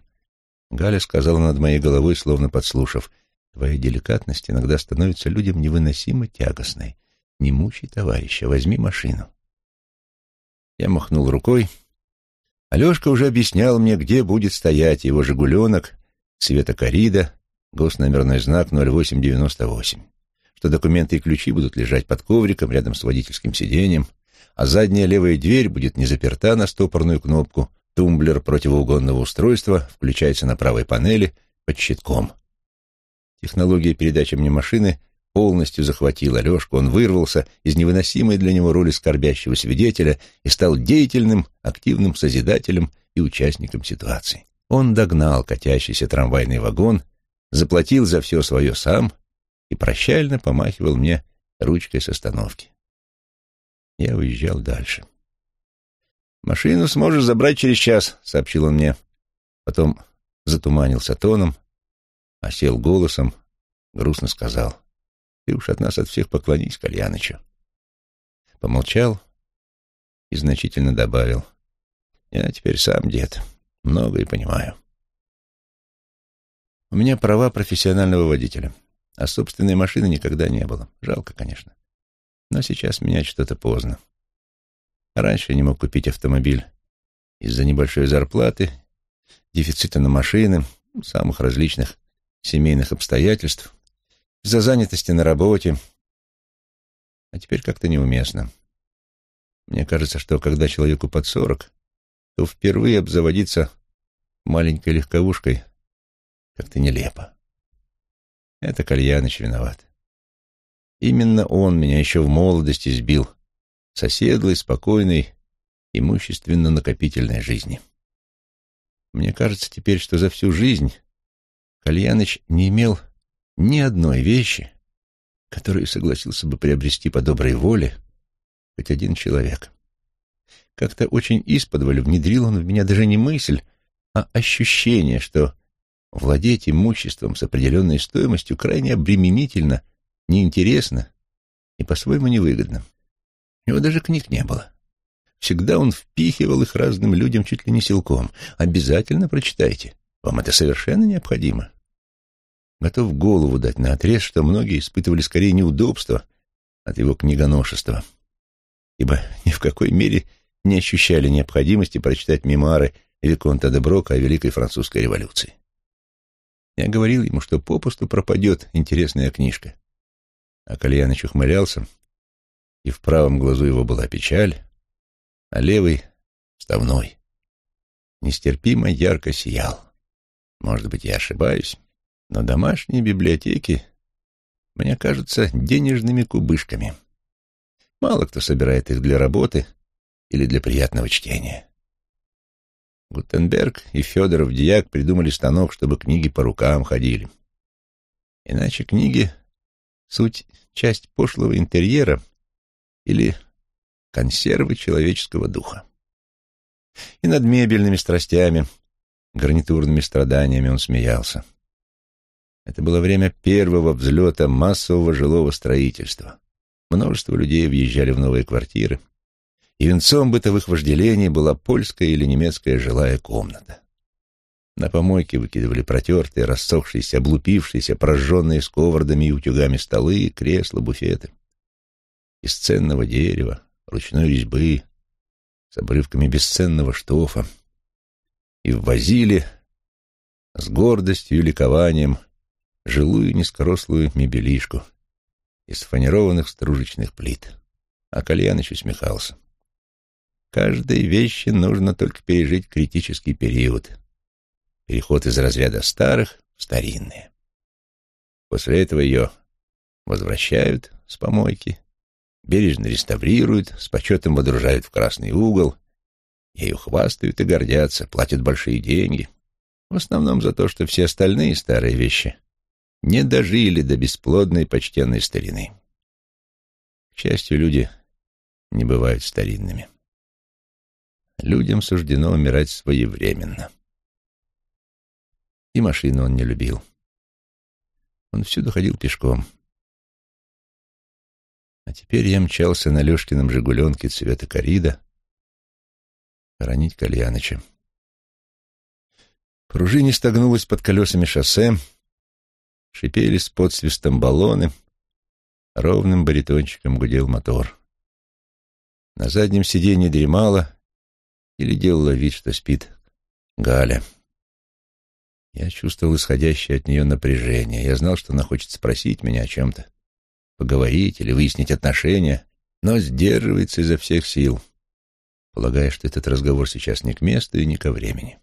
[SPEAKER 1] Галя сказала над моей головой, словно подслушав, «Твоя деликатность иногда становится людям невыносимо тягостной. Не мучай товарища, возьми машину». Я махнул рукой. Алешка уже объяснял мне, где будет стоять его «Жигуленок» цвета корида госномерной знак 0898, что документы и ключи будут лежать под ковриком рядом с водительским сиденьем, а задняя левая дверь будет не заперта на стопорную кнопку, тумблер противоугонного устройства включается на правой панели под щитком. Технология передачи мне машины полностью захватила Лешку, он вырвался из невыносимой для него роли скорбящего свидетеля и стал деятельным, активным созидателем и участником ситуации. Он догнал катящийся трамвайный вагон заплатил за все свое сам и прощально помахивал мне ручкой с остановки. Я уезжал дальше. «Машину сможешь забрать через час», — сообщил он мне. Потом затуманился тоном, а сел голосом, грустно сказал. «Ты уж от нас от всех поклонись, Кальянычу». Помолчал и значительно добавил. «Я теперь сам дед, многое понимаю». У меня права профессионального водителя, а собственной машины никогда не было. Жалко, конечно. Но сейчас менять что-то поздно. Раньше я не мог купить автомобиль из-за небольшой зарплаты, дефицита на машины, самых различных семейных обстоятельств, из-за занятости на работе. А теперь как-то неуместно. Мне кажется, что когда человеку под сорок, то впервые обзаводиться маленькой легковушкой — как-то нелепо. Это Кальяныч виноват. Именно он меня еще в молодости сбил с оседлой, спокойной, имущественно-накопительной жизни. Мне кажется теперь, что за всю жизнь Кальяныч не имел ни одной вещи, которую согласился бы приобрести по доброй воле хоть один человек. Как-то очень исподволь внедрил он в меня даже не мысль, а ощущение, что Владеть имуществом с определенной стоимостью крайне обременительно, неинтересно и по-своему невыгодно. У него даже книг не было. Всегда он впихивал их разным людям чуть ли не силком. Обязательно прочитайте. Вам это совершенно необходимо. Готов голову дать на отрез, что многие испытывали скорее неудобство от его книгоношества, ибо ни в какой мере не ощущали необходимости прочитать мемуары Виконта де Брока о Великой Французской революции. Я говорил ему, что попусту пропадет интересная книжка. А Кальяныч ухмылялся и в правом глазу его была печаль, а левый — вставной. Нестерпимо ярко сиял. Может быть, я ошибаюсь, но домашние библиотеки мне кажутся денежными кубышками. Мало кто собирает их для работы или для приятного чтения. Гутенберг и Федоров Дьяк придумали станок, чтобы книги по рукам ходили. Иначе книги — суть часть пошлого интерьера или консервы человеческого духа. И над мебельными страстями, гарнитурными страданиями он смеялся. Это было время первого взлета массового жилого строительства. Множество людей въезжали в новые квартиры, и венцом бытовых вожделений была польская или немецкая жилая комната. На помойке выкидывали протертые, рассохшиеся, облупившиеся, прожженные сковородами и утюгами столы, кресла, буфеты. Из ценного дерева, ручной резьбы, с обрывками бесценного штофа. И ввозили с гордостью и ликованием жилую низкорослую мебелишку из фанерованных стружечных плит. А Кальяныч усмехался. Каждой вещи нужно только пережить критический период. Переход из разряда старых в старинные. После этого ее возвращают с помойки, бережно реставрируют, с почетом водружают в красный угол, ею хвастают и гордятся, платят большие деньги. В основном за то, что все остальные старые вещи не дожили до бесплодной почтенной старины. К счастью, люди не бывают старинными. Людям суждено умирать своевременно. И машину он не любил. Он всюду ходил пешком. А теперь я мчался на Лёшкином «Жигуленке» цвета корида хоронить Кальяныча. Пружине стогнулась под колесами шоссе, шипели с подсвистом баллоны, ровным баритончиком гудел мотор. На заднем сиденье дремала или делала вид, что спит Галя. Я чувствовал исходящее от нее напряжение. Я знал, что она хочет спросить меня о чем-то, поговорить или выяснить отношения, но сдерживается изо всех сил, полагая, что этот разговор сейчас не к месту и не ко времени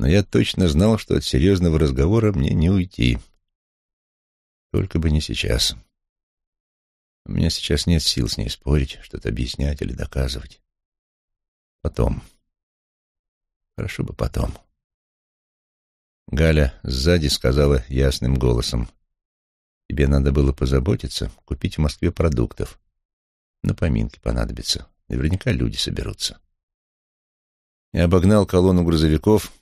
[SPEAKER 1] но я точно знал, что от серьезного разговора мне не уйти. Только бы не сейчас. У меня сейчас нет сил с ней спорить, что-то объяснять или доказывать. Потом. Хорошо бы потом. Галя сзади сказала ясным голосом. Тебе надо было позаботиться, купить в Москве продуктов. На поминки понадобится. Наверняка люди соберутся. Я обогнал колонну грузовиков,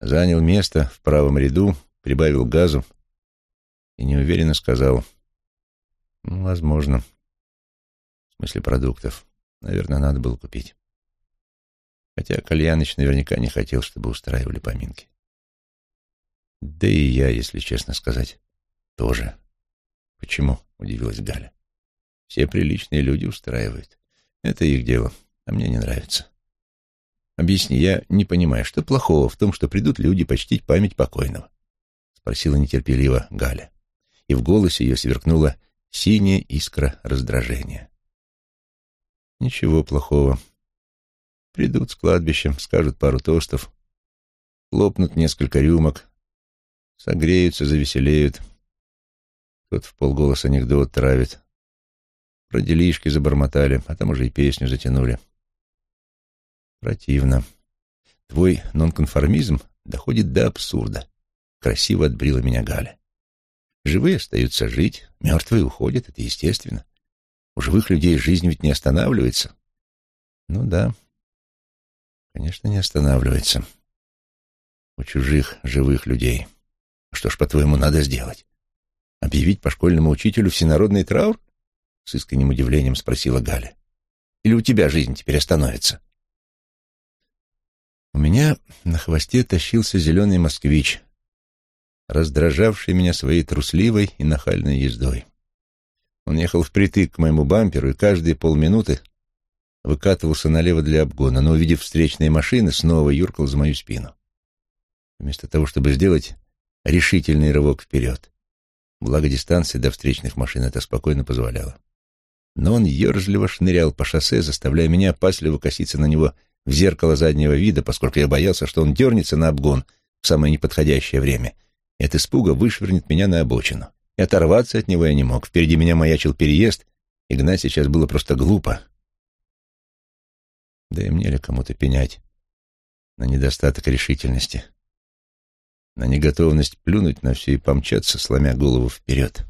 [SPEAKER 1] занял место в правом ряду, прибавил газу и неуверенно сказал, «Ну, возможно, в смысле продуктов. Наверное, надо было купить». Хотя Кальяныч наверняка не хотел, чтобы устраивали поминки. Да и я, если честно сказать, тоже. Почему? — удивилась Галя. Все приличные люди устраивают. Это их дело, а мне не нравится. Объясни, я не понимаю, что плохого в том, что придут люди почтить память покойного? Спросила нетерпеливо Галя. И в голосе ее сверкнула синяя искра раздражения. Ничего плохого. Придут с кладбищем, скажут пару тостов, лопнут несколько рюмок, согреются, завеселеют. Тот в полголоса анекдот травит. Про делишки забормотали, а там уже и песню затянули. Противно. Твой нонконформизм доходит до абсурда. Красиво отбрила меня Галя. Живые остаются жить, мертвые уходят, это естественно. У живых людей жизнь ведь не останавливается. Ну да, конечно, не останавливается. У чужих живых людей. Что ж, по-твоему, надо сделать? Объявить по школьному учителю всенародный траур? С искренним удивлением спросила Галя. Или у тебя жизнь теперь остановится? У меня на хвосте тащился зеленый москвич, раздражавший меня своей трусливой и нахальной ездой. Он ехал впритык к моему бамперу и каждые полминуты выкатывался налево для обгона, но, увидев встречные машины, снова юркал за мою спину. Вместо того, чтобы сделать решительный рывок вперед. Благо дистанция до встречных машин это спокойно позволяла. но он ерзливо шнырял по шоссе, заставляя меня опасливо коситься на него в зеркало заднего вида, поскольку я боялся, что он дернется на обгон в самое неподходящее время и от испуга вышвырнет меня на обочину. И оторваться от него я не мог. Впереди меня маячил переезд, и гнать сейчас было просто глупо. Да и мне ли кому-то пенять на недостаток решительности, на неготовность плюнуть на все и помчаться, сломя голову вперед.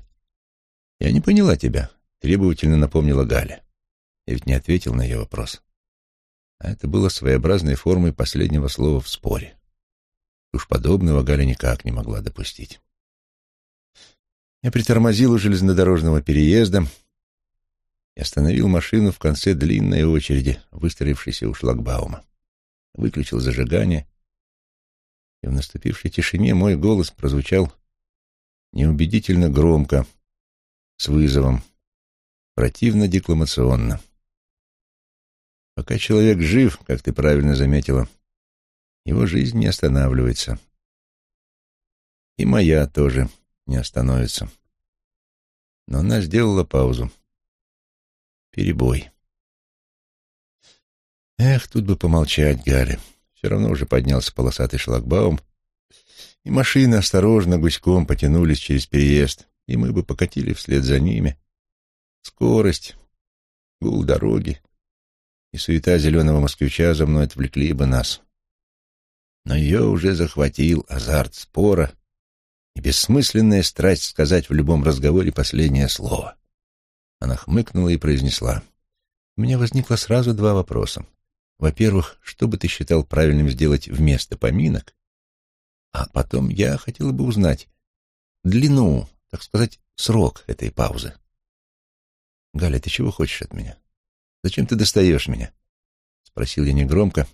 [SPEAKER 1] «Я не поняла тебя», — требовательно напомнила Галя. Я ведь не ответил на ее вопрос. А это было своеобразной формой последнего слова в споре. Уж подобного Галя никак не могла допустить. Я притормозил у железнодорожного переезда и остановил машину в конце длинной очереди, выстроившейся у шлагбаума. Выключил зажигание, и в наступившей тишине мой голос прозвучал неубедительно громко, с вызовом, противно декламационно. Пока человек жив, как ты правильно заметила, его жизнь не останавливается. И моя тоже не остановится. Но она сделала паузу. Перебой. Эх, тут бы помолчать, Галя. Все равно уже поднялся полосатый шлагбаум, и машины осторожно гуськом потянулись через переезд, и мы бы покатили вслед за ними. Скорость, гул дороги и суета зеленого москвича за мной отвлекли бы нас. Но ее уже захватил азарт спора и бессмысленная страсть сказать в любом разговоре последнее слово. Она хмыкнула и произнесла. У меня возникло сразу два вопроса. Во-первых, что бы ты считал правильным сделать вместо поминок? А потом я хотела бы узнать длину, так сказать, срок этой паузы. Галя, ты чего хочешь от меня? Зачем ты достаешь меня? Спросил я негромко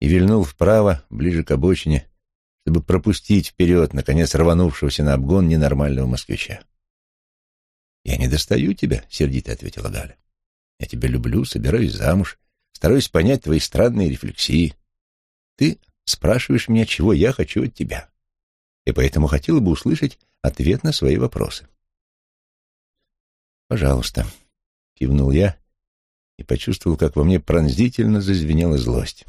[SPEAKER 1] и вильнул вправо, ближе к обочине, чтобы пропустить вперед, наконец рванувшегося на обгон ненормального москвича. «Я не достаю тебя», — сердито ответила Галя. «Я тебя люблю, собираюсь замуж, стараюсь понять твои странные рефлексии. Ты спрашиваешь меня, чего я хочу от тебя, и поэтому хотела бы услышать ответ на свои вопросы». «Пожалуйста», — кивнул я и почувствовал, как во мне пронзительно зазвенела злость.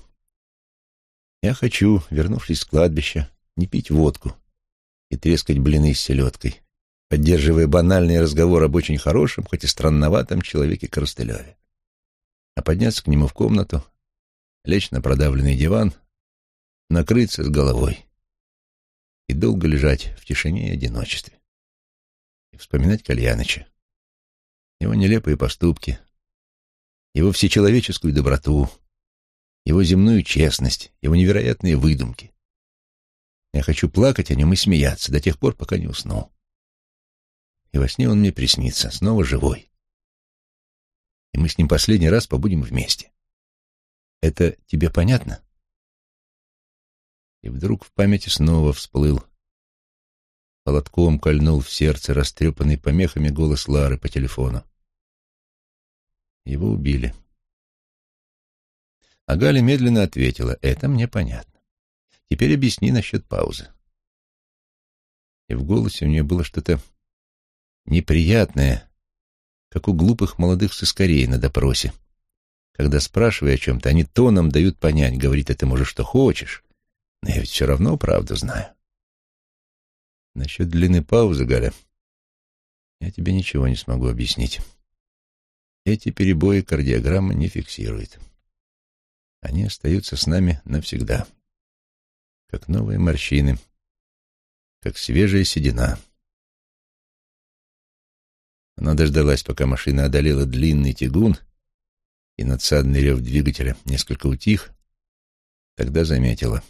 [SPEAKER 1] Я хочу, вернувшись с кладбища, не пить водку и трескать блины с селедкой, поддерживая банальный разговор об очень хорошем, хоть и странноватом человеке Коростылеве, а подняться к нему в комнату, лечь на продавленный диван, накрыться с головой и долго лежать в тишине и одиночестве. И вспоминать Кальяныча, его нелепые поступки, его всечеловеческую доброту, его земную честность, его невероятные выдумки. Я хочу плакать о нем и смеяться до тех пор, пока не усну. И во сне он мне приснится, снова живой. И мы с ним последний раз побудем вместе. Это тебе понятно? И вдруг в памяти снова всплыл. Холодком кольнул в сердце растрепанный помехами голос Лары по телефону. Его убили. А Галя медленно ответила, это мне понятно. Теперь объясни насчет паузы. И в голосе у нее было что-то неприятное, как у глупых молодых сыскарей на допросе. Когда спрашивая о чем-то, они тоном дают понять, говорит, это можешь что хочешь, но я ведь все равно правду знаю. Насчет длины паузы, Галя, я тебе ничего не смогу объяснить. Эти перебои кардиограмма не фиксирует. Они остаются с нами навсегда, как новые морщины, как свежая седина. Она дождалась, пока машина одолела длинный тягун, и надсадный рев двигателя несколько утих, тогда заметила.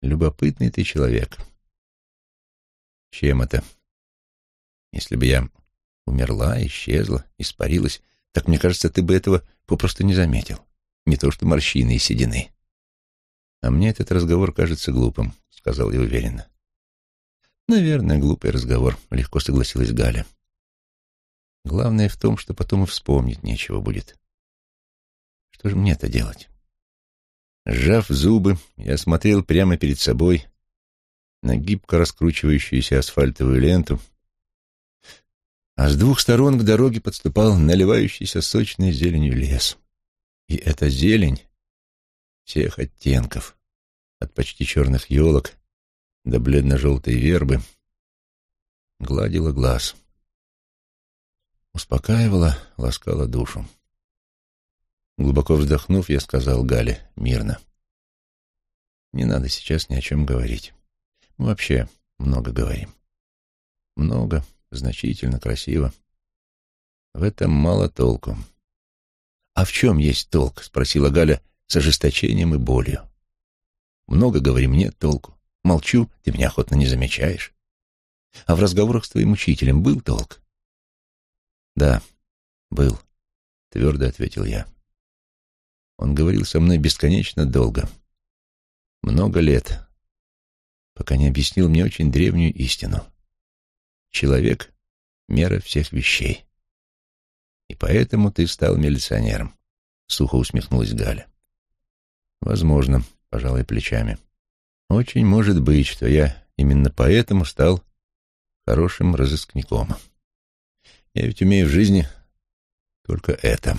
[SPEAKER 1] Любопытный ты человек. Чем это? Если бы я умерла, исчезла, испарилась, так мне кажется, ты бы этого попросту не заметил. Не то что морщины и седины. А мне этот разговор кажется глупым, сказал я уверенно. Наверное, глупый разговор, легко согласилась Галя. Главное в том, что потом и вспомнить нечего будет. Что же мне-то делать? Сжав зубы, я смотрел прямо перед собой на гибко раскручивающуюся асфальтовую ленту, А с двух сторон к дороге подступал наливающийся сочной зеленью лес. И эта зелень всех оттенков, от почти черных елок до бледно-желтой вербы, гладила глаз. Успокаивала, ласкала душу. Глубоко вздохнув, я сказал Гале мирно. «Не надо сейчас ни о чем говорить. Мы вообще много говорим. Много, значительно, красиво. В этом мало толку». «А в чем есть толк?» — спросила Галя с ожесточением и болью. «Много говорим, нет толку. Молчу, ты меня охотно не замечаешь. А в разговорах с твоим учителем был толк?» «Да, был», — твердо ответил я. Он говорил со мной бесконечно долго, много лет, пока не объяснил мне очень древнюю истину. Человек — мера всех вещей. И поэтому ты стал милиционером, — сухо усмехнулась Галя. Возможно, пожалуй, плечами. Очень может быть, что я именно поэтому стал хорошим разыскником. Я ведь умею в жизни только это.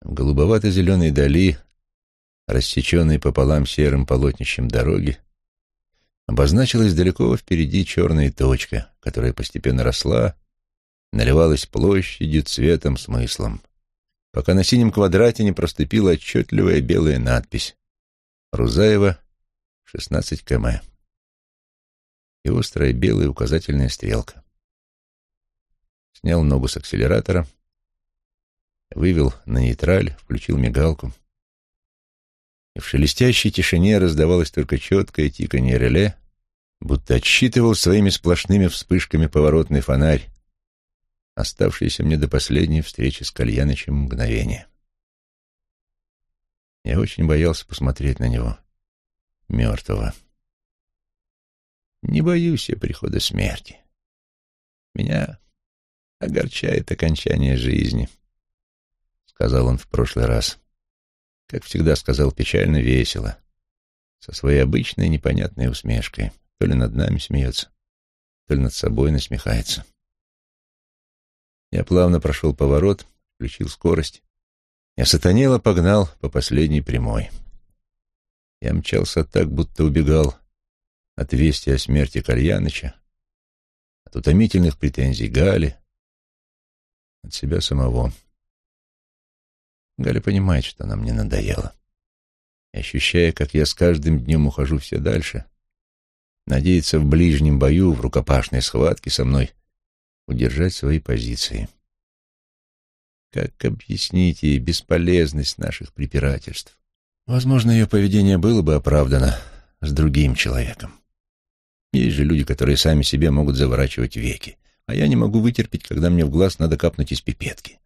[SPEAKER 1] В голубовато-зеленой дали, рассеченной пополам серым полотнищем дороги, обозначилась далеко впереди черная точка, которая постепенно росла, наливалась площадью, цветом, смыслом, пока на синем квадрате не проступила отчетливая белая надпись «Рузаева, 16 км» и острая белая указательная стрелка. Снял ногу с акселератора — вывел на нейтраль, включил мигалку. И в шелестящей тишине раздавалось только четкое тиканье реле, будто отсчитывал своими сплошными вспышками поворотный фонарь, оставшийся мне до последней встречи с Кальянычем мгновение. Я очень боялся посмотреть на него, мертвого. Не боюсь я прихода смерти. Меня огорчает окончание жизни —— сказал он в прошлый раз. Как всегда сказал печально весело, со своей обычной непонятной усмешкой. То ли над нами смеется, то ли над собой насмехается. Я плавно прошел поворот, включил скорость. Я сатанело погнал по последней прямой. Я мчался так, будто убегал от вести о смерти Кальяныча, от утомительных претензий Гали, от себя самого. Галя понимает, что она мне надоела. И, ощущая, как я с каждым днем ухожу все дальше, надеется в ближнем бою, в рукопашной схватке со мной удержать свои позиции. Как объяснить ей бесполезность наших препирательств? Возможно, ее поведение было бы оправдано с другим человеком. Есть же люди, которые сами себе могут заворачивать веки, а я не могу вытерпеть, когда мне в глаз надо капнуть из пипетки.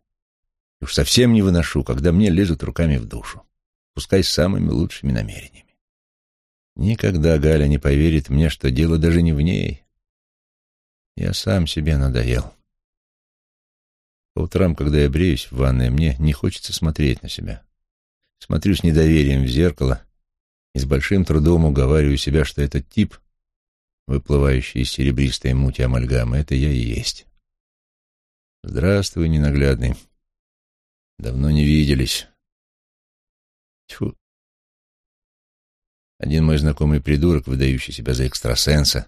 [SPEAKER 1] Уж совсем не выношу, когда мне лезут руками в душу, пускай с самыми лучшими намерениями. Никогда Галя не поверит мне, что дело даже не в ней. Я сам себе надоел. По утрам, когда я бреюсь в ванной, мне не хочется смотреть на себя. Смотрю с недоверием в зеркало и с большим трудом уговариваю себя, что этот тип, выплывающий из серебристой мути амальгамы, это я и есть. Здравствуй, ненаглядный. Давно не виделись. Тьфу. Один мой знакомый придурок, выдающий себя за экстрасенса,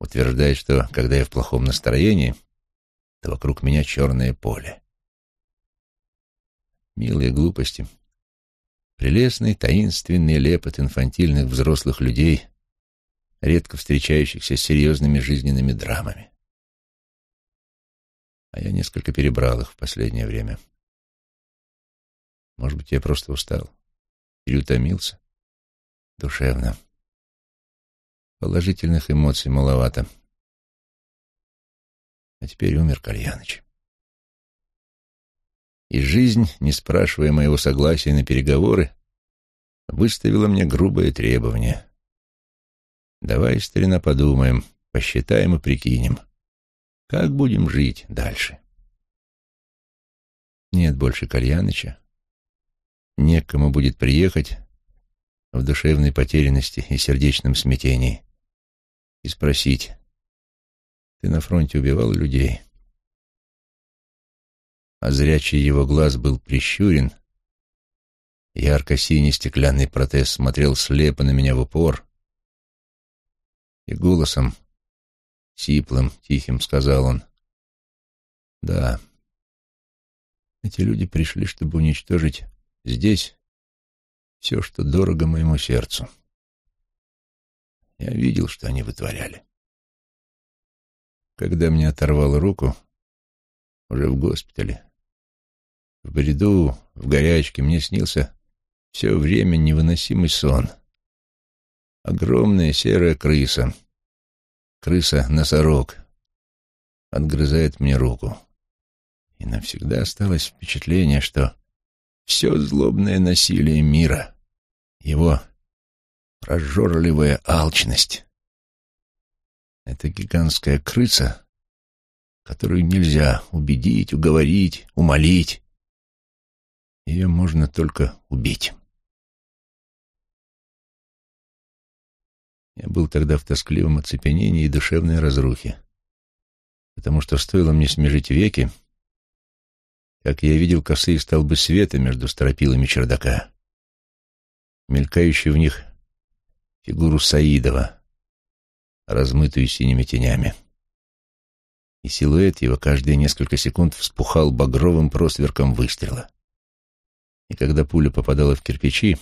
[SPEAKER 1] утверждает, что, когда я в плохом настроении, то вокруг меня черное поле. Милые глупости. Прелестный, таинственный лепот инфантильных взрослых людей, редко встречающихся с серьезными жизненными драмами. А я несколько перебрал их в последнее время. — может быть, я просто устал или утомился. Душевно. Положительных эмоций маловато. А теперь умер Кальяныч. И жизнь, не спрашивая моего согласия на переговоры, выставила мне грубое требование. Давай, старина, подумаем, посчитаем и прикинем, как будем жить дальше. Нет больше Кальяныча, некому будет приехать в душевной потерянности и сердечном смятении и спросить, Ты на фронте убивал людей?» А зрячий его глаз был прищурен. Ярко-синий стеклянный протез смотрел слепо на меня в упор. И голосом, сиплым, тихим, сказал он, «Да, эти люди пришли, чтобы уничтожить здесь все, что дорого моему сердцу. Я видел, что они вытворяли. Когда мне оторвало руку, уже в госпитале, в бреду, в горячке, мне снился все время невыносимый сон. Огромная серая крыса, крыса-носорог, отгрызает мне руку. И навсегда осталось впечатление, что все злобное насилие мира, его прожорливая алчность, это гигантская крыса, которую нельзя убедить, уговорить, умолить. Ее можно только убить. Я был тогда в тоскливом оцепенении и душевной разрухе, потому что стоило мне смежить веки, как я видел косые столбы света между стропилами чердака, мелькающую в них фигуру Саидова, размытую синими тенями. И силуэт его каждые несколько секунд вспухал багровым просверком выстрела. И когда пуля попадала в кирпичи,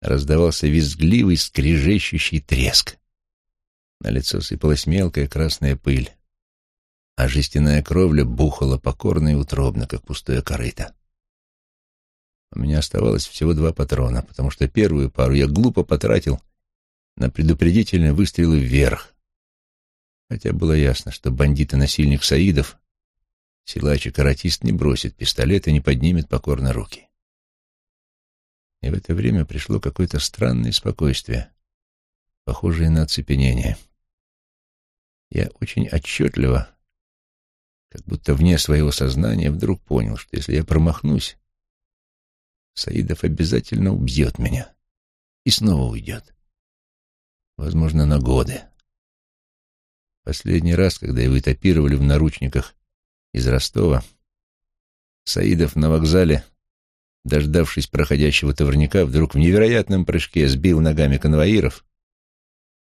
[SPEAKER 1] раздавался визгливый, скрежещущий треск. На лицо сыпалась мелкая красная пыль а жестяная кровля бухала покорно и утробно, как пустое корыто. У меня оставалось всего два патрона, потому что первую пару я глупо потратил на предупредительные выстрелы вверх. Хотя было ясно, что бандит и насильник Саидов, силач и каратист не бросит пистолет и не поднимет покорно руки. И в это время пришло какое-то странное спокойствие, похожее на оцепенение. Я очень отчетливо как будто вне своего сознания вдруг понял, что если я промахнусь, Саидов обязательно убьет меня и снова уйдет. Возможно, на годы. Последний раз, когда его этапировали в наручниках из Ростова, Саидов на вокзале, дождавшись проходящего товарняка, вдруг в невероятном прыжке сбил ногами конвоиров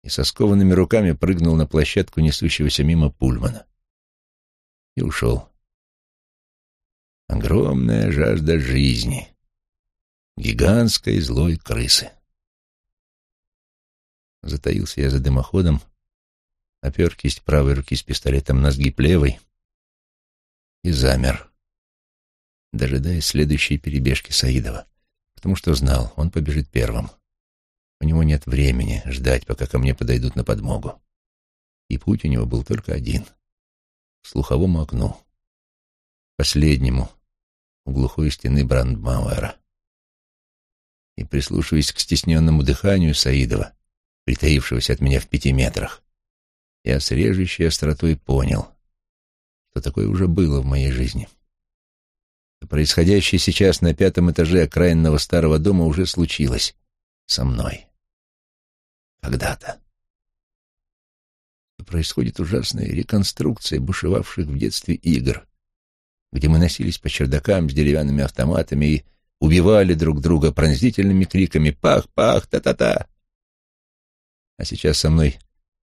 [SPEAKER 1] и со скованными руками прыгнул на площадку несущегося мимо пульмана и ушел. Огромная жажда жизни, гигантской злой крысы. Затаился я за дымоходом, опер кисть правой руки с пистолетом на сгиб левой и замер, дожидаясь следующей перебежки Саидова, потому что знал, он побежит первым. У него нет времени ждать, пока ко мне подойдут на подмогу. И путь у него был только один — слуховому окну, последнему у глухой стены Брандмауэра. И, прислушиваясь к стесненному дыханию Саидова, притаившегося от меня в пяти метрах, я с режущей остротой понял, что такое уже было в моей жизни. Происходящее сейчас на пятом этаже окраинного старого дома уже случилось со мной. Когда-то происходит ужасная реконструкция бушевавших в детстве игр, где мы носились по чердакам с деревянными автоматами и убивали друг друга пронзительными криками «Пах-пах! Та-та-та!». А сейчас со мной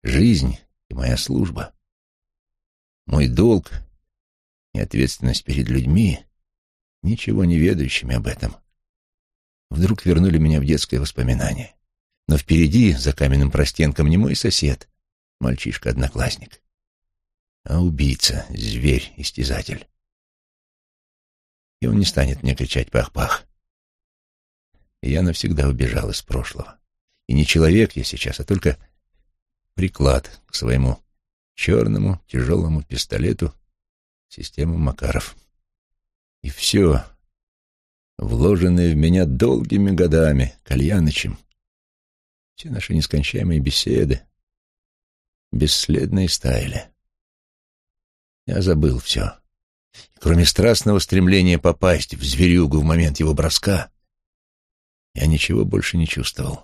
[SPEAKER 1] жизнь и моя служба. Мой долг и ответственность перед людьми, ничего не ведающими об этом, вдруг вернули меня в детское воспоминание. Но впереди, за каменным простенком, не мой сосед, мальчишка-одноклассник, а убийца, зверь, истязатель. И он не станет мне кричать «пах-пах». И я навсегда убежал из прошлого. И не человек я сейчас, а только приклад к своему черному тяжелому пистолету системы Макаров. И все, вложенное в меня долгими годами, Кальянычем, все наши нескончаемые беседы, бесследно истаяли. Я забыл все. кроме страстного стремления попасть в зверюгу в момент его броска, я ничего больше не чувствовал.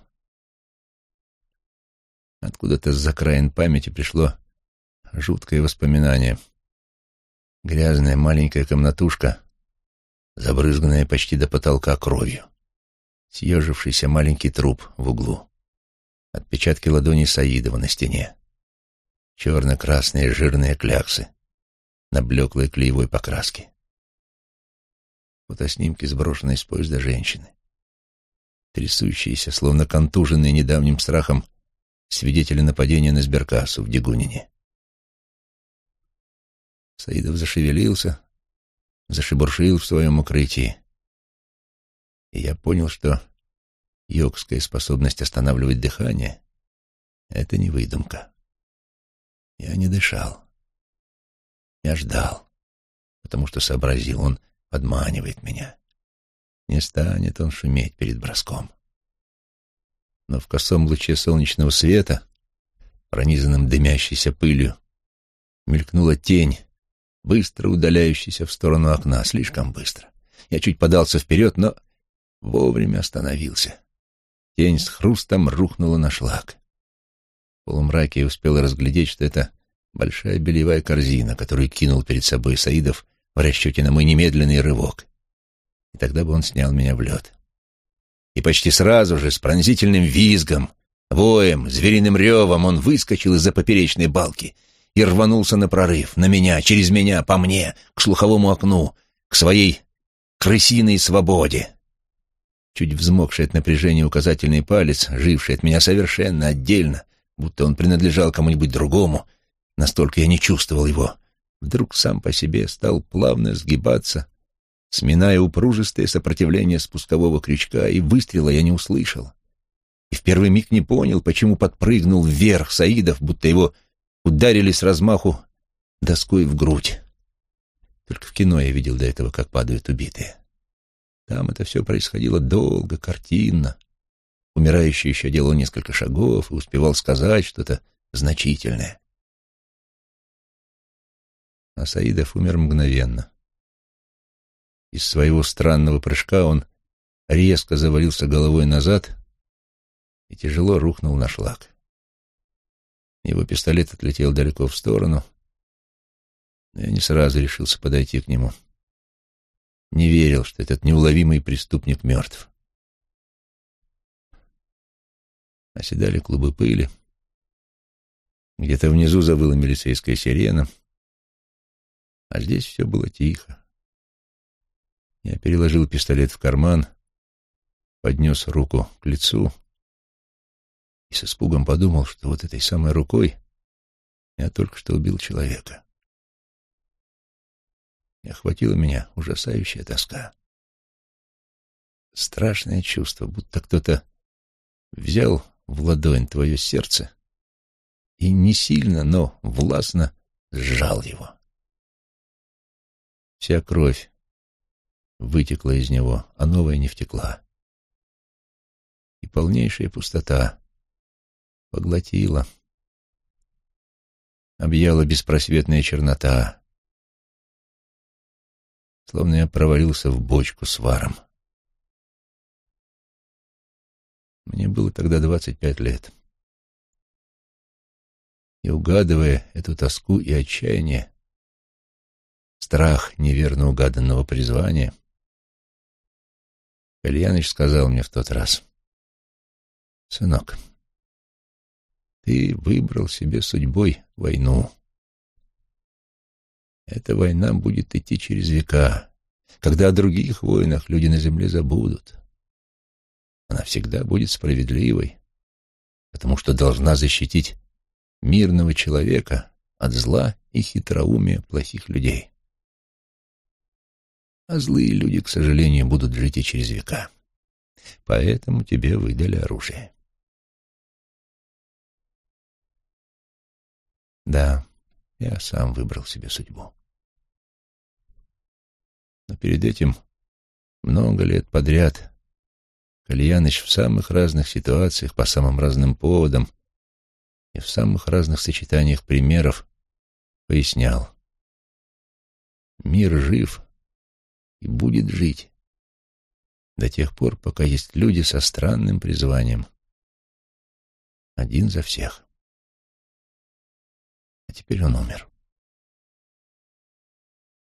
[SPEAKER 1] Откуда-то с закраин памяти пришло жуткое воспоминание. Грязная маленькая комнатушка, забрызганная почти до потолка кровью. Съежившийся маленький труп в углу. Отпечатки ладоней Саидова на стене. Черно-красные жирные кляксы на блеклой клеевой покраске. Фотоснимки, сброшенные с поезда женщины. Трясущиеся, словно контуженные недавним страхом, свидетели нападения на сберкассу в Дегунине. Саидов зашевелился, зашебуршил в своем укрытии. И я понял, что йогская способность останавливать дыхание — это не выдумка. Я не дышал. Я ждал, потому что сообразил, он подманивает меня. Не станет он шуметь перед броском. Но в косом луче солнечного света, пронизанном дымящейся пылью, мелькнула тень, быстро удаляющаяся в сторону окна, слишком быстро. Я чуть подался вперед, но вовремя остановился. Тень с хрустом рухнула на шлак. В полумраке я успел разглядеть, что это большая белевая корзина, которую кинул перед собой Саидов в расчете на мой немедленный рывок. И тогда бы он снял меня в лед. И почти сразу же, с пронзительным визгом, воем, звериным ревом, он выскочил из-за поперечной балки и рванулся на прорыв, на меня, через меня, по мне, к слуховому окну, к своей крысиной свободе. Чуть взмокший от напряжения указательный палец, живший от меня совершенно отдельно, будто он принадлежал кому-нибудь другому, настолько я не чувствовал его, вдруг сам по себе стал плавно сгибаться, сминая упружистое сопротивление спускового крючка, и выстрела я не услышал. И в первый миг не понял, почему подпрыгнул вверх Саидов, будто его ударили с размаху доской в грудь. Только в кино я видел до этого, как падают убитые. Там это все происходило долго, картинно. Умирающий еще делал несколько шагов и успевал сказать что-то значительное. А Саидов умер мгновенно. Из своего странного прыжка он резко завалился головой назад и тяжело рухнул на шлак. Его пистолет отлетел далеко в сторону, но я не сразу решился подойти к нему. Не верил, что этот неуловимый преступник мертв. Оседали клубы пыли. Где-то внизу завыла милицейская сирена — а здесь все было тихо. Я переложил пистолет в карман, поднес руку к лицу и с испугом подумал, что вот этой самой рукой я только что убил человека. И охватила меня ужасающая тоска. Страшное чувство, будто кто-то взял в ладонь твое сердце и не сильно, но властно сжал его. Вся кровь вытекла из него, а новая не втекла. И полнейшая пустота поглотила, объяла беспросветная чернота, словно я провалился в бочку с варом. Мне было тогда двадцать пять лет. И, угадывая эту тоску и отчаяние, страх неверно угаданного призвания, Кальяныч сказал мне в тот раз, «Сынок, ты выбрал себе судьбой войну. Эта война будет идти через века, когда о других войнах люди на земле забудут. Она всегда будет справедливой, потому что должна защитить мирного человека от зла и хитроумия плохих людей а злые люди, к сожалению, будут жить и через века. Поэтому тебе выдали оружие. Да, я сам выбрал себе судьбу. Но перед этим много лет подряд Кальяныч в самых разных ситуациях, по самым разным поводам и в самых разных сочетаниях примеров пояснял. Мир жив, и будет жить до тех пор, пока есть люди со странным призванием. Один за всех. А теперь он умер.